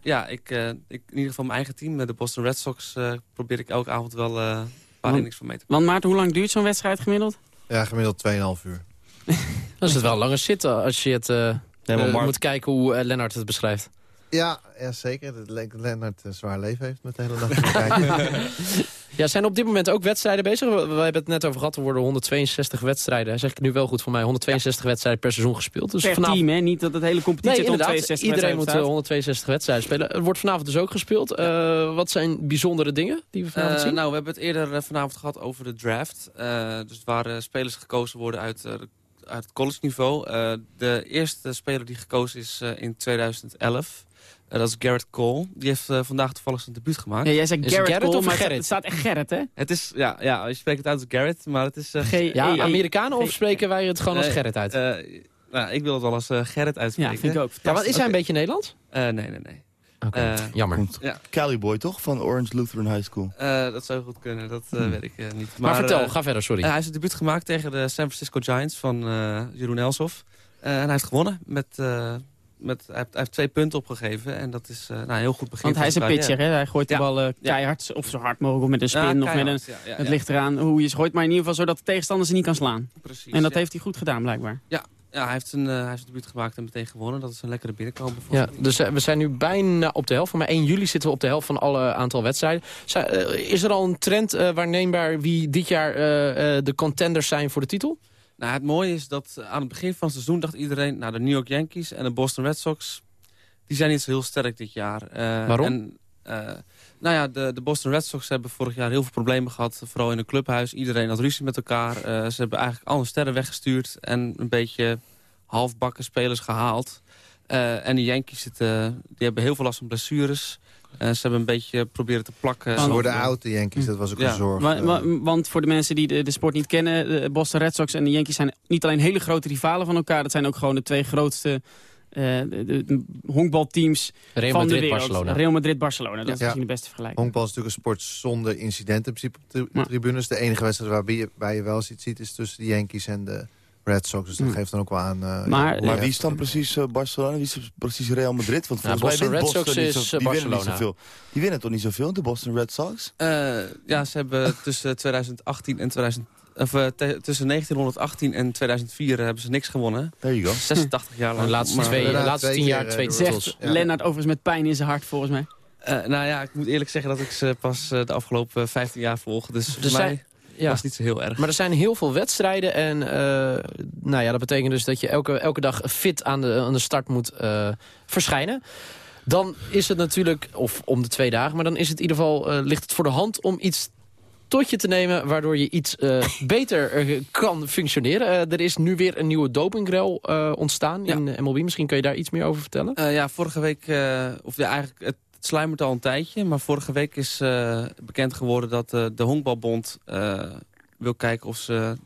ja, ik, ik, in ieder geval mijn eigen team, de Boston Red Sox... probeer ik elke avond wel een paar innings van mee te maken. Want Maarten, hoe lang duurt zo'n wedstrijd gemiddeld? Ja, gemiddeld 2,5 uur. [LAUGHS] Dan is het wel langer zitten als je het uh, uh, moet kijken hoe uh, Lennart het beschrijft. Ja, ja zeker. Dat Lennart een zwaar leven heeft met de hele nacht kijken. [LAUGHS] ja, zijn op dit moment ook wedstrijden bezig? We, hebben het net over gehad, er worden 162 wedstrijden. Zeg ik nu wel goed voor mij, 162 wedstrijden per seizoen gespeeld. Dus per vanavond... team, hè? Niet dat het hele competitie nee, 162 Iedereen moet 162 wedstrijden spelen. Er wordt vanavond dus ook gespeeld. wat zijn bijzondere dingen die we vanavond zien? Nou, we hebben het eerder vanavond gehad over de draft. dus waar spelers gekozen worden uit uit het college niveau. Uh, de eerste speler die gekozen is uh, in 2011. Uh, dat is Garrett Cole. Die heeft vandaag toevallig zijn debuut gemaakt. Ja, jij zegt Garrett, Garrett Cole, maar Gerrit? het staat echt Gerrit, hè? Het is, ja, ja, je spreekt het uit als Garrett, maar het is... G ja, Amerikanen of spreken wij het gewoon als Gerrit uit? nou, ik wil het wel als Gerrit uitspreken. Ja, vind ik ook. Ja, wat is hij een beetje Nederlands? nee, nee, nee. Okay. Uh, Jammer. Ja. Caliboy toch? Van Orange Lutheran High School. Uh, dat zou goed kunnen, dat uh, weet ik niet. Maar, maar vertel, ga verder, sorry. hij heeft het debuut gemaakt tegen de San Francisco Giants van Jeroen Elshoff. en hij heeft gewonnen. Met, met, hij, heeft, hij heeft twee punten opgegeven en dat is nou, een heel goed begin. Want hij is een pitcher, hè? hij gooit de ja. bal keihard, of zo hard mogelijk, met een spin. of met een, het ligt eraan hoe je gooit, maar in ieder geval zodat de tegenstander ze niet kan slaan. Precies, en dat heeft hij goed gedaan, blijkbaar. Ja, ja, hij heeft, een, uh, hij heeft debuut gemaakt en meteen gewonnen. Dat is een lekkere binnenkomen. Ja, dus uh, we zijn nu bijna op de helft. Maar 1 juli zitten we op de helft van alle aantal wedstrijden. uh, is er al een trend waarneembaar wie dit jaar de contenders zijn voor de titel? Nou, het mooie is dat aan het begin van het seizoen dacht iedereen... nou, de New York Yankees en de Boston Red Sox... die zijn niet zo heel sterk dit jaar. Waarom? En, nou ja, de, de Boston Red Sox hebben vorig jaar heel veel problemen gehad. Vooral in een clubhuis. Iedereen had ruzie met elkaar. ze hebben eigenlijk alle sterren weggestuurd. En een beetje halfbakken spelers gehaald. en de Yankees zitten, die hebben heel veel last van blessures. Uh, ze hebben een beetje proberen te plakken. Ze worden oud, de Yankees. Dat was ook een zorg. Maar, want voor de mensen die de, de, sport niet kennen... de Boston Red Sox en de Yankees zijn niet alleen hele grote rivalen van elkaar. Dat zijn ook gewoon de twee grootste de, de, honkbalteams Real van Madrid, de wereld. Barcelona. Real Madrid-Barcelona. Dat is misschien de beste vergelijking. Honkbal is natuurlijk een sport zonder incidenten in principe op de tribunes. De enige wedstrijd waarbij je, waar je wel ziet, ziet is tussen de Yankees en de Red Sox. Dus dat geeft dan ook wel aan... Uh, maar, maar wie is dan precies uh, Barcelona? Wie is precies Real Madrid? Want volgens nou, mij Boston Red Boston Sox zo, is die Barcelona. Winnen niet zoveel. Die winnen toch niet zoveel, de Boston Red Sox? Uh, ja, ze hebben tussen 2018 en 2000... Of, uh, tussen 1918 en 2004 hebben ze niks gewonnen. There you go. 86 jaar lang. De laatste, maar, twee, de laatste tien jaar twee. Zegt ja. Lennart overigens met pijn in zijn hart volgens mij. Uh, nou ja, ik moet eerlijk zeggen dat ik ze pas uh, de afgelopen 15 jaar volg. Dus, dus voor mij ja. was niet zo heel erg. Maar er zijn heel veel wedstrijden. En uh, nou ja, dat betekent dus dat je elke, elke dag fit aan de, aan de start moet verschijnen. Dan is het natuurlijk, of om de twee dagen... maar dan is het in ieder geval, ligt het voor de hand om iets tot je te nemen... waardoor je iets uh, [LAUGHS] beter uh, kan functioneren. Uh, er is nu weer een nieuwe dopingrel ontstaan ja. in MLB. Misschien kun je daar iets meer over vertellen? ja, vorige week... of ja, eigenlijk, het, het sluimert al een tijdje. Maar vorige week is bekend geworden dat de Honkbalbond wil kijken... of ze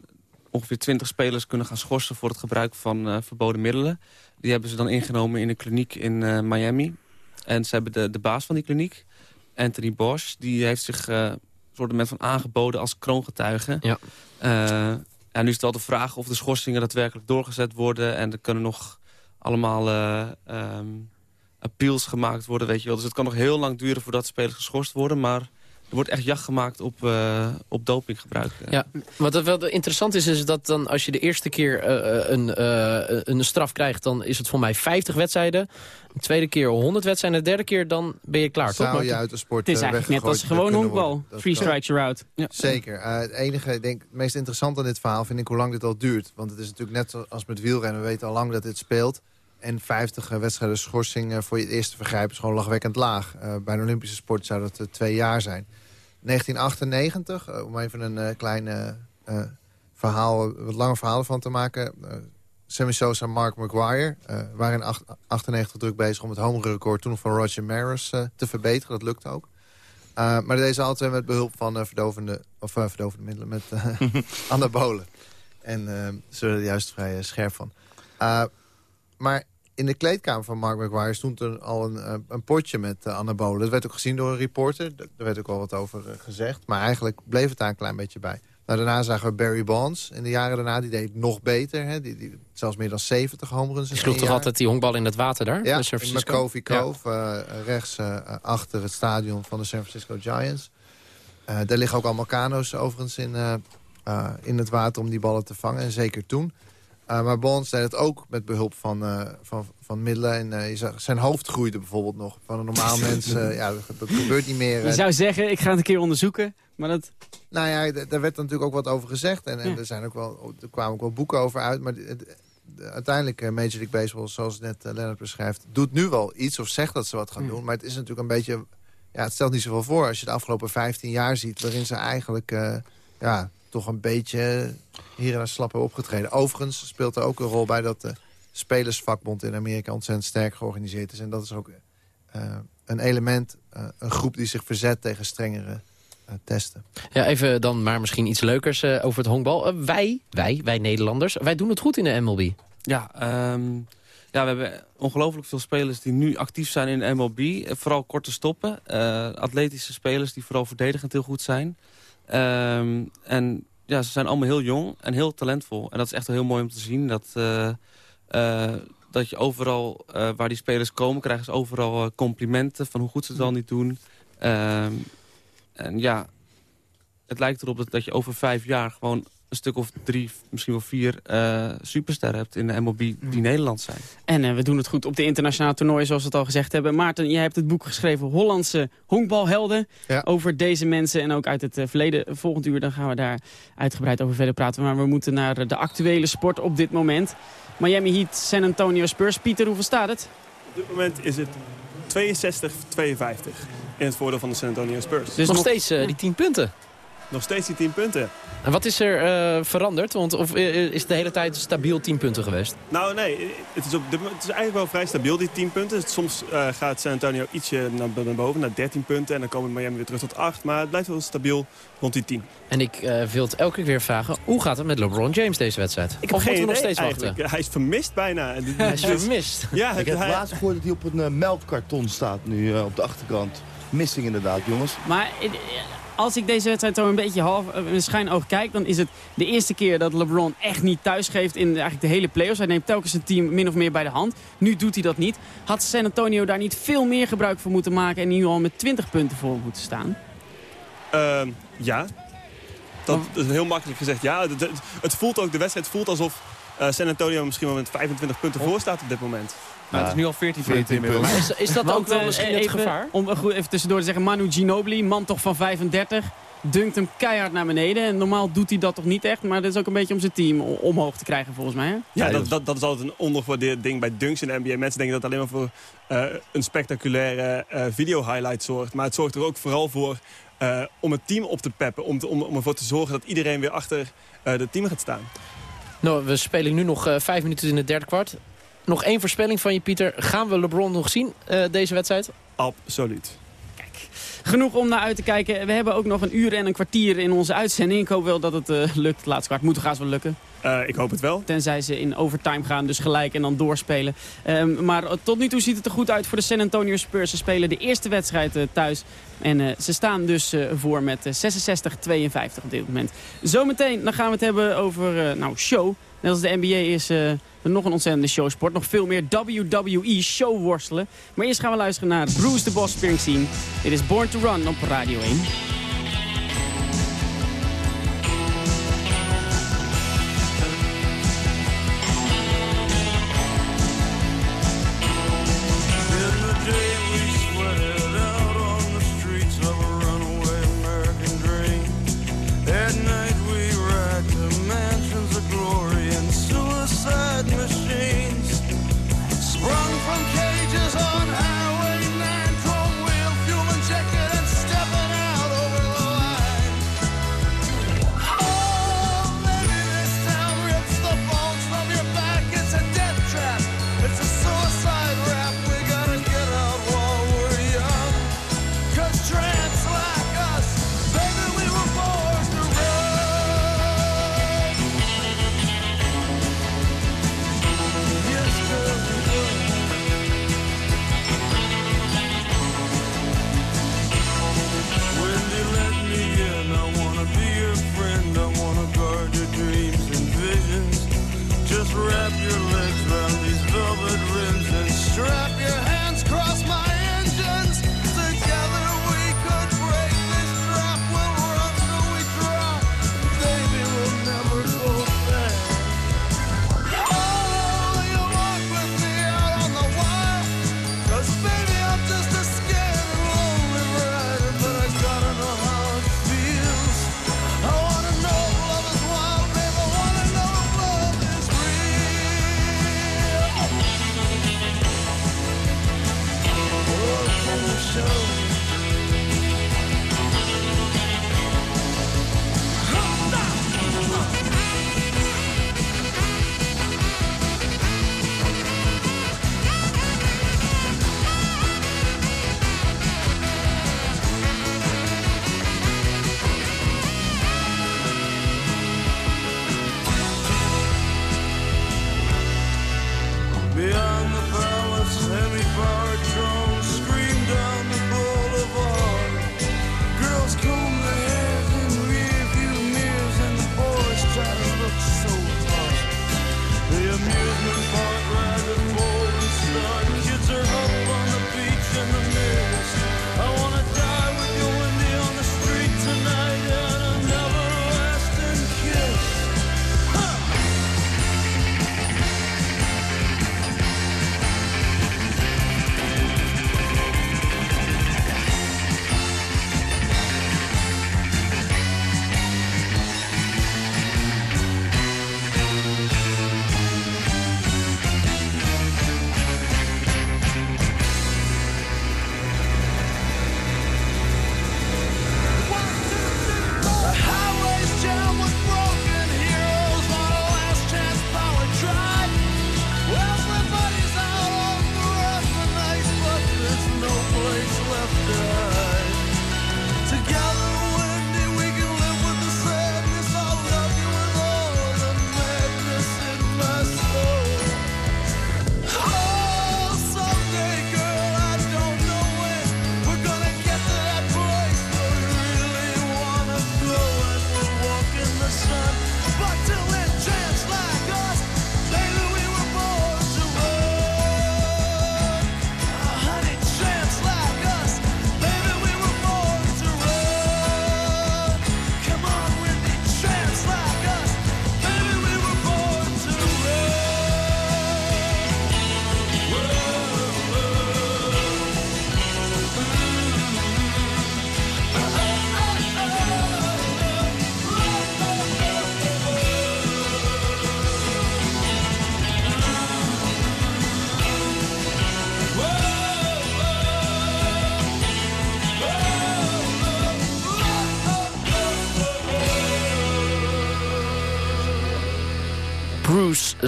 ongeveer 20 spelers kunnen gaan schorsen... voor het gebruik van verboden middelen. Die hebben ze dan ingenomen in een kliniek in Miami. En ze hebben de, de baas van die kliniek, Anthony Bosch... die heeft zich soort van aangeboden als kroongetuige. Ja. Uh, ja, nu is het wel de vraag of de schorsingen daadwerkelijk doorgezet worden. En er kunnen nog allemaal uh, um, appeals gemaakt worden, weet je wel. Dus het kan nog heel lang duren voordat spelers geschorst worden. Maar er wordt echt jacht gemaakt op, uh, op dopinggebruik. Ja, wat wel interessant is, is dat dan als je de eerste keer uh, een, uh, een straf krijgt... dan is het voor mij 50 wedstrijden. De tweede keer 100 wedstrijden. De derde keer dan ben je klaar, Zou toch? je uit de sport Het is eigenlijk net als gewoon honkbal. Free strikes you're out. Ja. Zeker. het enige, ik denk, het meest interessante aan dit verhaal vind ik hoe lang dit al duurt. Want het is natuurlijk net als met wielrennen. We weten al lang dat dit speelt. En 50 wedstrijden schorsing voor je eerste vergrijp is gewoon lachwekkend laag. bij een Olympische sport zou dat twee jaar zijn. 1998, uh, om even een uh, klein uh, verhaal, wat langer verhaal van te maken. Sammy Sosa en Mark Maguire waren in 1998 druk bezig om het home record toen van Roger Maris te verbeteren. Dat lukt ook. maar dat deed ze altijd met behulp van verdovende, of verdovende middelen, met [LAUGHS] anabolen. En ze werden er juist vrij scherp van. maar in de kleedkamer van Mark Maguire stond er al een, een potje met uh, anabolen. Dat werd ook gezien door een reporter. Daar werd ook al wat over uh, gezegd. Maar eigenlijk bleef het daar een klein beetje bij. Nou, daarna zagen we Barry Bonds. In de jaren daarna, die deed nog beter. Hè? Die, die, zelfs meer dan 70 home runs. Die sloeg toch altijd die honkbal in het water daar? Ja, in McCovey Cove. Ja. Uh, rechts achter het stadion van de San Francisco Giants. daar liggen ook allemaal kano's overigens in, in het water om die ballen te vangen. En zeker toen. Uh, maar Bonds deed het ook met behulp van, uh, van, van middelen. En uh, je zag, zijn hoofd groeide bijvoorbeeld nog. Van een normaal [LAUGHS] mens, ja, dat, dat, gebeurt niet meer. Je zou zeggen, ik ga het een keer onderzoeken. Maar dat... Nou ja, daar werd natuurlijk ook wat over gezegd. En, en ja. er, zijn ook wel, er kwamen ook wel boeken over uit. Maar de, de, de, uiteindelijk, Major League Baseball, zoals net Lennart beschrijft... doet nu wel iets of zegt dat ze wat gaan doen. Maar het is natuurlijk een beetje... Ja, het stelt niet zoveel voor als je de afgelopen 15 jaar ziet... waarin ze eigenlijk... ja, toch een beetje hier en daar slap hebben opgetreden. Overigens speelt er ook een rol bij dat de spelersvakbond in Amerika ontzettend sterk georganiseerd is. En dat is ook uh, een element, uh, een groep die zich verzet tegen strengere uh, testen. Ja, even dan maar misschien iets leukers over het honkbal. wij, wij, wij Nederlanders, wij doen het goed in de MLB. Ja, um, ja we hebben ongelooflijk veel spelers die nu actief zijn in de MLB. Vooral korte stoppen. atletische spelers die vooral verdedigend heel goed zijn. Um, en ja, ze zijn allemaal heel jong en heel talentvol. En dat is echt heel mooi om te zien. Dat, uh, uh, dat je overal, uh, waar die spelers komen, krijgen ze overal complimenten... van hoe goed ze het wel niet doen. Ehm, en ja, het lijkt erop dat, dat je over vijf jaar gewoon een stuk of drie, misschien wel vier uh, supersterren hebt in de MLB die mm. Nederlands zijn. En uh, we doen het goed op de internationale toernooien, zoals we het al gezegd hebben. Maarten, jij hebt het boek geschreven Hollandse honkbalhelden. Ja. Over deze mensen en ook uit het uh, verleden. Volgend uur dan gaan we daar uitgebreid over verder praten. Maar we moeten naar de actuele sport op dit moment. Miami Heat, San Antonio Spurs. Pieter, hoeveel staat het? Op dit moment is het 62-52. in het voordeel van de San Antonio Spurs. Dus nog, steeds eh, die 10 punten. Nog steeds die 10 punten. En wat is er eh, veranderd? Want, of eh, is het de hele tijd stabiel 10 punten geweest? Nou nee, het is, op het is eigenlijk wel vrij stabiel, die 10 punten. Soms eh, gaat San Antonio ietsje naar, naar boven, naar 13 punten. En dan komen Miami weer terug tot 8. Maar het blijft wel stabiel rond die 10. En ik eh, wil het elke keer weer vragen, hoe gaat het met LeBron James deze wedstrijd? Ik heb of geen nog steeds eigenlijk. wachten? Hij is vermist bijna. [LAUGHS] Hij is Dus- vermist. Ja, Ik heb hij- laatst gehoord dat hij op een eh, melkkarton staat nu eh, op de achterkant. Missing inderdaad, jongens. Maar eh, als ik deze wedstrijd zo een beetje half eh, in schijnoog kijk... dan is het de eerste keer dat LeBron echt niet thuis geeft in eigenlijk de hele playoffs. Hij neemt telkens zijn team min of meer bij de hand. Nu doet hij dat niet. Had San Antonio daar niet veel meer gebruik van moeten maken... en nu al met 20 punten voor moeten staan? Ehm, ja. Dat is heel makkelijk gezegd. Ja, het, voelt ook, de wedstrijd voelt alsof eh, San Antonio misschien wel met 25 punten voor staat op dit moment. Maar het is nu al 14 punten 14 inmiddels. Maar is, is dat Want, ook wel eh, misschien het even, gevaar? Om eh, goed even tussendoor te zeggen, Manu Ginobili, man toch van 35... dunkt hem keihard naar beneden. En normaal doet hij dat toch niet echt. Maar dat is ook een beetje om zijn team omhoog te krijgen volgens mij. Hè? Ja, dat, dat, dat is altijd een ondergewaardeerd ding bij dunks in de NBA. Mensen denken dat het alleen maar voor eh, een spectaculaire eh, video-highlight zorgt. Maar het zorgt er ook vooral voor eh, om het team op te peppen. Om, te- om, om ervoor te zorgen dat iedereen weer achter eh het team gaat staan. Nou, we spelen nu nog eh, vijf minuten in het derde kwart. Nog één voorspelling van je, Pieter. Gaan we LeBron nog zien, eh, deze wedstrijd? Absoluut. Genoeg om naar uit te kijken. We hebben ook nog een uur en een kwartier in onze uitzending. Ik hoop wel dat het eh, lukt. Het laatste kwart moet haast wel lukken. Eh, ik hoop het wel. Tenzij ze in overtime gaan, dus gelijk en dan doorspelen. Ehm, maar tot nu toe ziet het er goed uit voor de San Antonio Spurs. Ze spelen de eerste wedstrijd eh, thuis. En eh, ze staan dus eh, voor met eh, 66-52 op dit moment. Zometeen dan gaan we het hebben over eh, nou, show. Net als de NBA is eh, er nog een ontzettende showsport. Nog veel meer WWE showworstelen. Maar eerst gaan we luisteren naar Bruce de Boss Springsteen. Dit is Born to Run op Radio 1.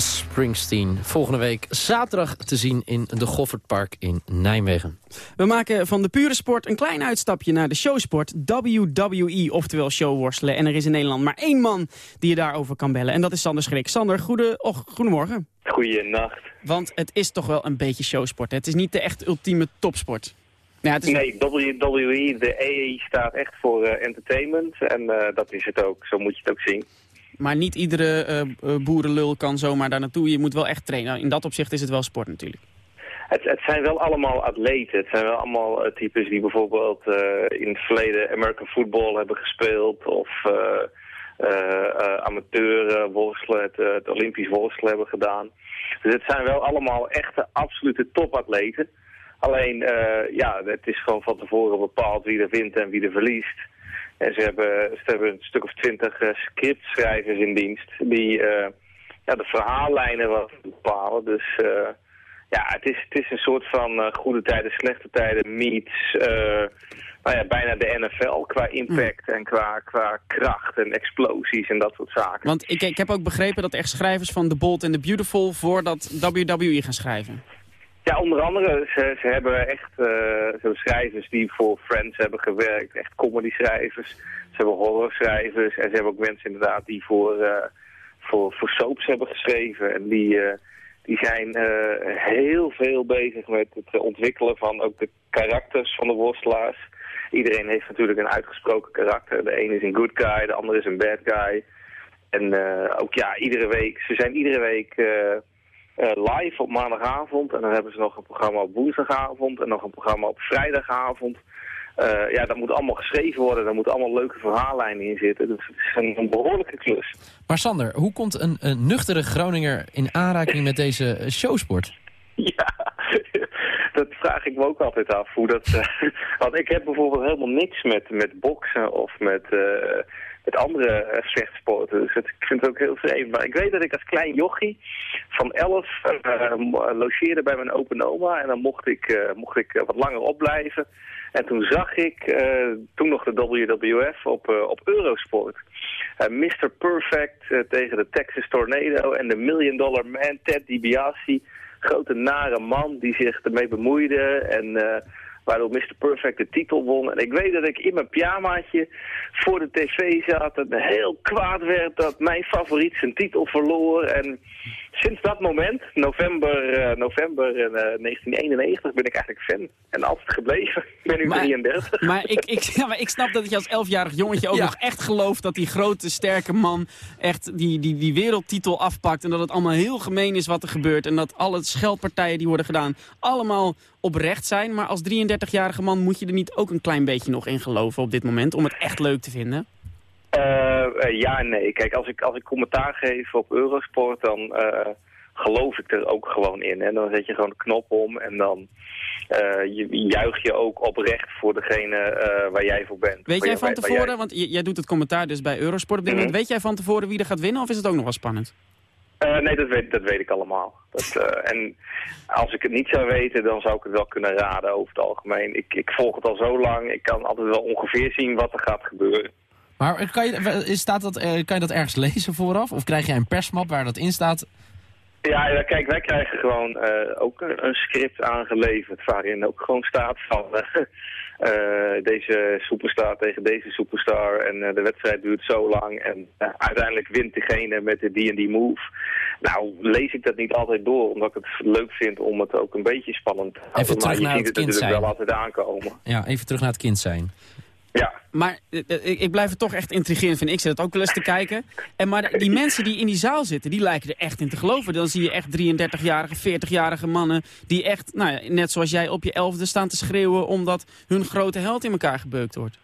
Springsteen. Volgende week zaterdag te zien in de Goffertpark in Nijmegen. We maken van de pure sport een klein uitstapje naar de showsport WWE, oftewel showworstelen. En er is in Nederland maar één man die je daarover kan bellen. En dat is Sander Schrik. Sander, goede, och, goedemorgen. Goeienacht. Want het is toch wel een beetje showsport. hè? Het is niet de echt ultieme topsport. Ja, het is... Nee, WWE, de EE staat echt voor eh, entertainment. En eh, dat is het ook. Zo moet je het ook zien. Maar niet iedere eh, boerenlul kan zomaar daar naartoe. Je moet wel echt trainen. Nou, In dat opzicht is het wel sport natuurlijk. Het, het zijn wel allemaal atleten. Het zijn wel allemaal eh, types die bijvoorbeeld in het verleden American football hebben gespeeld. Of amateur worstelen, het, Olympisch worstelen hebben gedaan. Dus het zijn wel allemaal echte absolute topatleten. Alleen, ja, het is gewoon van tevoren bepaald wie er wint en wie er verliest. En ze hebben, ze hebben een stuk of twintig eh, scriptschrijvers in dienst die eh, ja, de verhaallijnen wat bepalen. Dus eh, ja, het is, het is een soort van goede tijden, slechte tijden meets nou ja, bijna de NFL qua impact en qua, qua kracht en explosies en dat soort zaken. Want ik, ik heb ook begrepen dat echt schrijvers van The Bold and the Beautiful voor dat WWE gaan schrijven. Ja, onder andere, ze, hebben echt eh, ze hebben schrijvers die voor Friends hebben gewerkt, echt comedy schrijvers. Ze hebben horror schrijvers en ze hebben ook mensen inderdaad die voor, eh, voor, voor soaps hebben geschreven. En die, eh, die zijn heel veel bezig met het ontwikkelen van ook de karakters van de worstelaars. Iedereen heeft natuurlijk een uitgesproken karakter. De ene is een good guy, de andere is een bad guy. En ook ja, iedere week, ze zijn iedere week live op maandagavond. En dan hebben ze nog een programma op woensdagavond en nog een programma op vrijdagavond. Eh, ja, dat moet allemaal geschreven worden. Daar moeten allemaal leuke verhaallijnen in zitten. Dus het is een, een behoorlijke klus. Maar Sander, hoe komt een, een nuchtere Groninger in aanraking met deze eh, showsport? Ja, [LAUGHS] [LAUGHS] vraag ik me ook altijd af. Hoe dat, eh, [LAUGHS] want ik heb bijvoorbeeld helemaal niks met, met boksen of met, eh, met andere eh, vechtsporten. Dus het, ik vind het ook heel vreemd. Maar ik weet dat ik als klein jochie van 11 eh, mo- logeerde bij mijn open oma. En dan mocht ik, eh, mocht ik eh, wat langer opblijven. En toen zag ik, eh, toen nog de WWF op, eh, op Eurosport. Eh, Mr. Perfect eh, tegen de Texas Tornado en de Million Dollar Man, Ted DiBiase. Grote nare man die zich ermee bemoeide. En eh, waardoor Mr. Perfect de titel won. En ik weet dat ik in mijn pyjamaatje voor de tv zat en heel kwaad werd dat mijn favoriet zijn titel verloor. En sinds dat moment, november, eh, november eh, 1991, ben ik eigenlijk fan. En altijd gebleven. [LAUGHS] Ik ben nu Maar- 33. Maar ik, ik, [LAUGHS] ja, maar ik snap dat je als elfjarig jongetje ook Ja. nog echt gelooft dat die grote, sterke man echt die, die, die wereldtitel afpakt. En dat het allemaal heel gemeen is wat er gebeurt. En dat alle scheldpartijen die worden gedaan allemaal oprecht zijn. Maar als 33-jarige man moet je er niet ook een klein beetje nog in geloven op dit moment. Om het echt leuk te vinden. Eh, eh, ja en nee. Kijk, als ik, als ik commentaar geef op Eurosport, dan eh, geloof ik er ook gewoon in. En dan zet je gewoon de knop om en dan eh, je, juich je ook oprecht voor degene waar jij voor bent. Weet jij van tevoren, want jij doet het commentaar dus bij Eurosport op dit Mhm. moment. Weet jij van tevoren wie er gaat winnen of is het ook nog wel spannend? Eh, nee, dat weet, dat weet ik allemaal. Dat, eh, en als ik het niet zou weten, dan zou ik het wel kunnen raden over het algemeen. Ik, ik volg het al zo lang, ik kan altijd wel ongeveer zien wat er gaat gebeuren. Maar kan je, staat dat, eh, kan je dat ergens lezen vooraf? Of krijg jij een persmap waar dat in staat? Ja, ja, kijk, wij krijgen gewoon ook een, een script aangeleverd waarin ook gewoon staat van deze superstar tegen deze superstar en eh, de wedstrijd duurt zo lang en eh, uiteindelijk wint degene met de die en die move. Nou, lees ik dat niet altijd door, omdat ik het leuk vind om het ook een beetje spannend te houden. Even terug maar je naar ziet het het kind natuurlijk wel zijn. altijd aankomen. Ja, even terug naar het kind zijn. Ja, Maar eh, eh, ik, ik blijf het toch echt intrigerend vinden. Ik zit het ook wel eens te kijken. En maar die mensen die in die zaal zitten, die lijken er echt in te geloven. Dan zie je echt 33-jarige, 40-jarige mannen die echt, nou ja, net zoals jij op je elfde staan te schreeuwen omdat hun grote held in elkaar gebeukt wordt.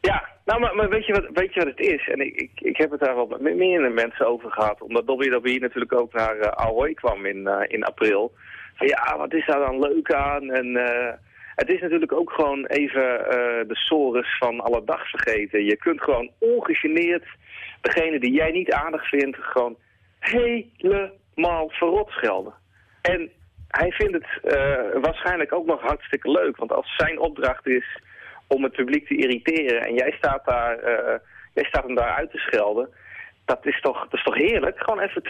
Ja, nou, maar, maar weet, je wat, weet je wat het is? En ik, ik, ik heb het daar wel met meerdere mensen over gehad. Omdat WWE natuurlijk ook naar uh, Ahoy kwam in, uh, in april. Van ja, wat is daar dan leuk aan? En uh, het is natuurlijk ook gewoon even uh, de sores van alle dag vergeten. Je kunt gewoon ongegeneerd degene die jij niet aardig vindt... gewoon helemaal verrot schelden. En hij vindt het uh, waarschijnlijk ook nog hartstikke leuk. Want als zijn opdracht is om het publiek te irriteren en jij staat, daar, uh, jij staat hem daar uit te schelden... dat is toch, dat is toch heerlijk? Gewoon even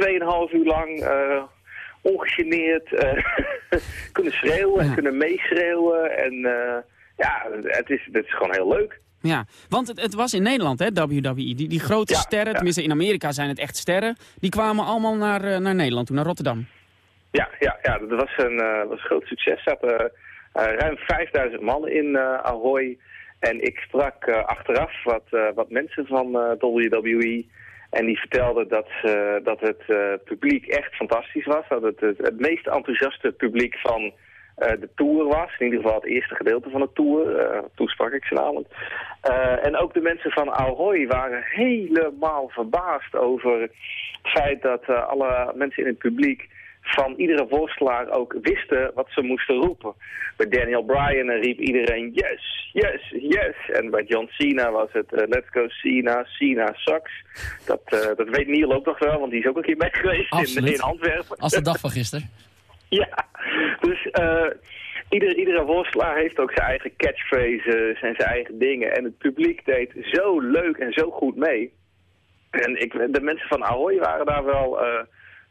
2,5 uur lang eh, ongegeneerd eh, [LAUGHS] kunnen schreeuwen en kunnen meeschreeuwen. En eh, ja, het is, het is gewoon heel leuk. Ja, want het, het was in Nederland, hè, WWE. Die, die grote Ja, sterren, ja. tenminste in Amerika zijn het echt sterren... die kwamen allemaal naar, eh, naar Nederland toe, naar Rotterdam. Ja, ja, ja dat was een, was een groot succes. Er zaten ruim 5000 man in Ahoy. En ik sprak achteraf wat, wat mensen van WWE. En die vertelden dat, ze- dat het eh, publiek echt fantastisch was. Dat het het, meest enthousiaste publiek van eh, de tour was. In ieder geval het eerste gedeelte van de tour. Eh, toen sprak ik ze namelijk. Eh, en ook de mensen van Ahoy waren helemaal verbaasd over het feit dat eh, alle mensen in het publiek van iedere worstelaar ook wisten wat ze moesten roepen. Bij Daniel Bryan riep iedereen yes, yes, yes. En bij John Cena was het eh, let's go Cena, Cena sucks. Dat, eh, dat weet Neil ook nog wel, want die is ook een keer mee geweest in, in Antwerpen. Als de dag van gisteren. [LAUGHS] Ja, dus eh iedere, iedere worstelaar heeft ook zijn eigen catchphrases en zijn eigen dingen. En het publiek deed zo leuk en zo goed mee. En ik, de mensen van Ahoy waren daar wel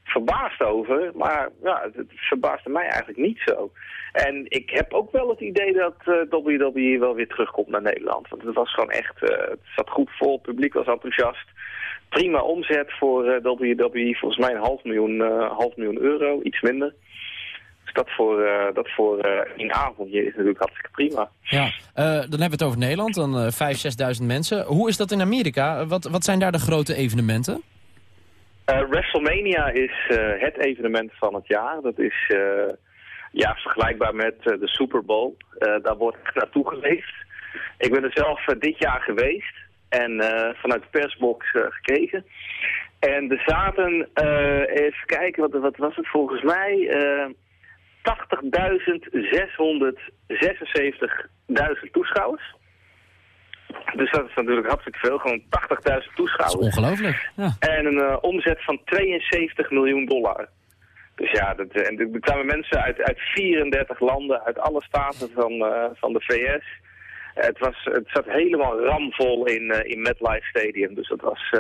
verbaasd over. Maar ja, het, het verbaasde mij eigenlijk niet zo. En ik heb ook wel het idee dat eh WWE wel weer terugkomt naar Nederland. Want het was gewoon echt, eh, het zat goed vol, het publiek was enthousiast. Prima omzet voor eh, WWE, volgens mij een half miljoen, half miljoen euro, iets minder. Dus dat voor, dat voor een avondje is natuurlijk hartstikke prima. Ja, dan hebben we het over Nederland, dan eh 5.000, 6.000 mensen. Hoe is dat in Amerika? Wat, wat zijn daar de grote evenementen? Eh, WrestleMania is eh, het evenement van het jaar. Dat is eh, ja, vergelijkbaar met de Super Bowl. Daar wordt naartoe geleefd. Ik ben er zelf dit jaar geweest en vanuit de persbox gekeken. En er zaten, even kijken, wat, wat was het volgens mij? eh 80.676.000 toeschouwers. Dus dat is natuurlijk hartstikke veel, gewoon 80.000 toeschouwers. Ongelooflijk. Ja. En een eh, omzet van 72 miljoen dollar. Dus ja, dat, en er kwamen mensen uit, uit 34 landen, uit alle staten van, eh, van de VS. Het, was, het zat helemaal ramvol in, eh, in MetLife Stadium. Dus dat was eh,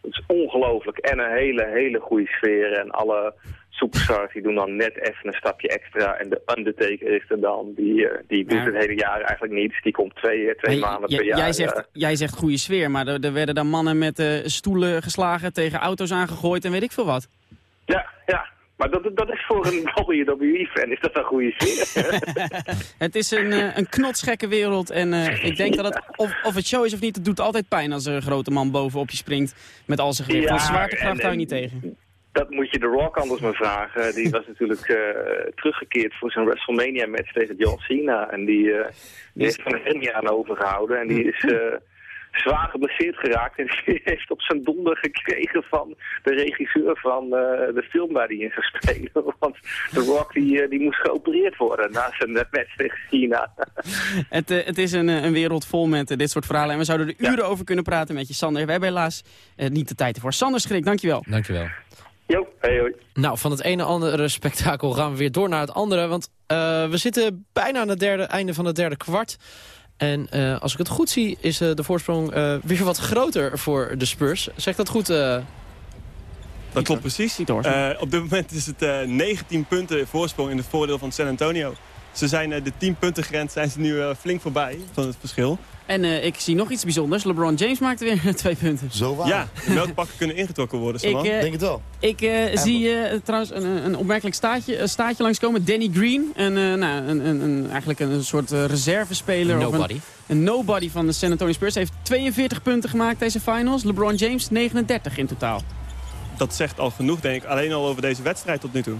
dat is ongelooflijk. En een hele, hele goede sfeer. En alle superstars die doen dan net even een stapje extra. En de Undertaker is er dan. Die, eh, die doet Ja. het hele jaar eigenlijk niets. Die komt twee, twee Maar maanden per jaar. jij, eh, zegt, jij zegt goede sfeer, maar er, er werden dan mannen met eh, stoelen geslagen, tegen auto's aangegooid en weet ik veel wat. Ja, ja. Maar dat, dat is voor een [LAUGHS] WWE-fan is dat een goede sfeer. [LAUGHS] Het is een, eh, een knotsgekke wereld en eh, ik denk dat het, [LAUGHS] of, of het show is of niet, het doet altijd pijn als er een grote man bovenop je springt met al zijn gewicht. Ja, Want zwaartekracht en- hou je en- niet tegen. Dat moet je de Rock anders maar vragen. Die [LAUGHS] was natuurlijk eh, teruggekeerd voor zijn WrestleMania-match tegen John Cena. En die, eh, die heeft van een hernia aan overgehouden. En die is [LAUGHS] eh, zwaar geblesseerd geraakt. En die [LAUGHS] heeft op zijn donder gekregen van de regisseur van eh, de film waar hij in zou spelen. Want de Rock die, die moest geopereerd worden na zijn match tegen Cena. Het, het is een, een wereld vol met dit soort verhalen en we zouden er uren over kunnen praten met je, Sander. We hebben helaas niet de tijd ervoor. Sander Schrik, dankjewel. Dankjewel. Jo, hey hoi. Nou, van het ene andere spektakel gaan we weer door naar het andere. Want eh, we zitten bijna aan het derde, einde van het derde kwart. En eh, als ik het goed zie, is eh, de voorsprong eh, weer wat groter voor de Spurs. Zeg dat goed? eh? Dat klopt precies. Eh, op dit moment is het eh 19 punten voorsprong in het voordeel van San Antonio. Ze zijn eh, de 10 punten grens zijn ze nu eh, flink voorbij van het verschil. En eh, ik zie nog iets bijzonders. LeBron James maakte weer [LAUGHS] twee punten. Zo waar. Ja, de melkpakken kunnen ingetrokken worden, Ik, Saman. eh, Denk het wel. Ik eh, zie eh, trouwens een, een opmerkelijk staatje, een staatje langskomen. Danny Green, een, eh, nou, een, een, een, eigenlijk een soort eh, reservespeler. of Nobody. Een, een nobody van de San Antonio Spurs. Heeft 42 punten gemaakt deze finals. LeBron James 39 in totaal. Dat zegt al genoeg, denk ik, alleen al over deze wedstrijd tot nu toe.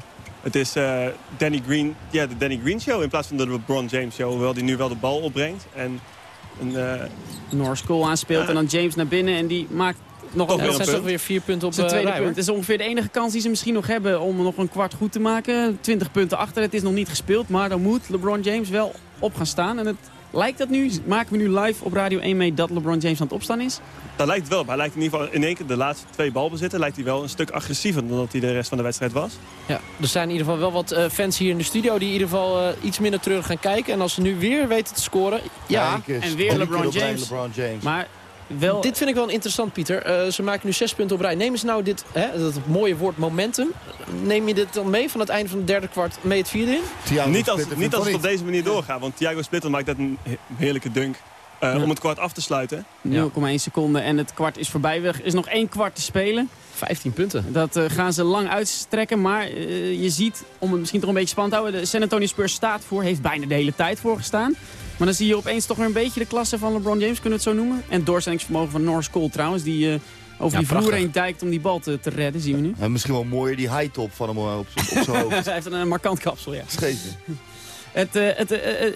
Het is eh, Danny Green, ja, de Danny Green show in plaats van de LeBron James show. Hoewel die nu wel de bal opbrengt. En een, eh, Norris Cole aanspeelt en dan James naar binnen. En die maakt nog een weer dat een zijn weer vier punten op zijn eh, tweede rij, punt. Het is ongeveer de enige kans die ze misschien nog hebben om nog een kwart goed te maken. 20 punten achter, het is nog niet gespeeld. Maar dan moet LeBron James wel op gaan staan. En het lijkt dat nu, maken we nu live op Radio 1 mee dat LeBron James aan het opstaan is. daar lijkt het wel op. Hij lijkt in ieder geval in één keer de laatste twee balbezitten. Lijkt hij wel een stuk agressiever dan dat hij de rest van de wedstrijd was. Ja, er zijn in ieder geval wel wat eh, fans hier in de studio... die in ieder geval eh, iets minder terug gaan kijken. En als ze nu weer weten te scoren... Ja, en weer LeBron James. LeBron James. Maar wel... Dit vind ik wel interessant, Pieter. Eh, ze maken nu zes punten op rij. Nemen ze nou dit, hè, dat mooie woord momentum... neem je dit dan mee van het einde van het derde kwart mee het vierde in? niet als, niet als het op deze manier doorgaat. Want Thiago Splitter maakt net een he- heerlijke dunk. eh, Ja. Om het kwart af te sluiten. 0,1 seconde en het kwart is voorbij. Er is nog één kwart te spelen. 15 punten. Dat eh, gaan ze lang uitstrekken. Maar eh, je ziet, om het misschien toch een beetje spannend te houden... de San Antonio Spurs staat voor, heeft bijna de hele tijd voorgestaan. Maar dan zie je opeens toch weer een beetje de klasse van LeBron James, kunnen we het zo noemen. En het doorzettingsvermogen van Norris Cole trouwens, die eh, over Ja, die vloer prachtig. heen dijkt om die bal te, te redden, zien we nu. En misschien wel mooier die high top van hem eh, op zijn op zijn [LAUGHS] hoofd. Hij heeft een markant kapsel, ja. Scheetje. Het, eh, het,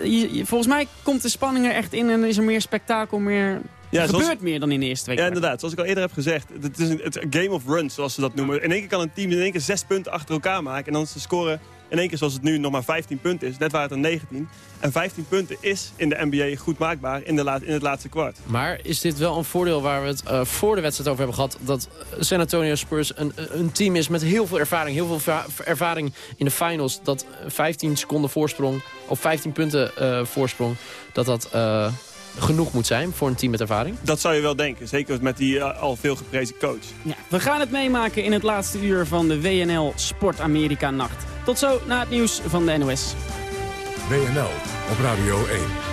je- je- volgens mij komt de spanning er echt in en is er meer spektakel, meer... Ja, er zoals- gebeurt meer dan in de eerste twee Ja, inderdaad. Zoals ik al eerder heb gezegd. Het is een, het een game of runs, zoals ze dat noemen. In één keer kan een team in één keer zes punten achter elkaar maken. En dan ze scoren in één keer, zoals het nu nog maar 15 punten is. Net waren het er 19. En 15 punten is in de NBA goed maakbaar in, de laat, in het laatste kwart. Maar is dit wel een voordeel waar we het eh, voor de wedstrijd over hebben gehad... dat San Antonio Spurs een, een team is met heel veel ervaring. Heel veel va- ervaring in de finals. Dat 15 seconden voorsprong, of 15 punten eh, voorsprong... dat dat eh, genoeg moet zijn voor een team met ervaring. Dat zou je wel denken. Zeker met die eh, al veel geprezen coach. Ja, we gaan het meemaken in het laatste uur van de WNL Sport Amerika Nacht. Tot zo na het nieuws van de NOS. WNL op Radio 1.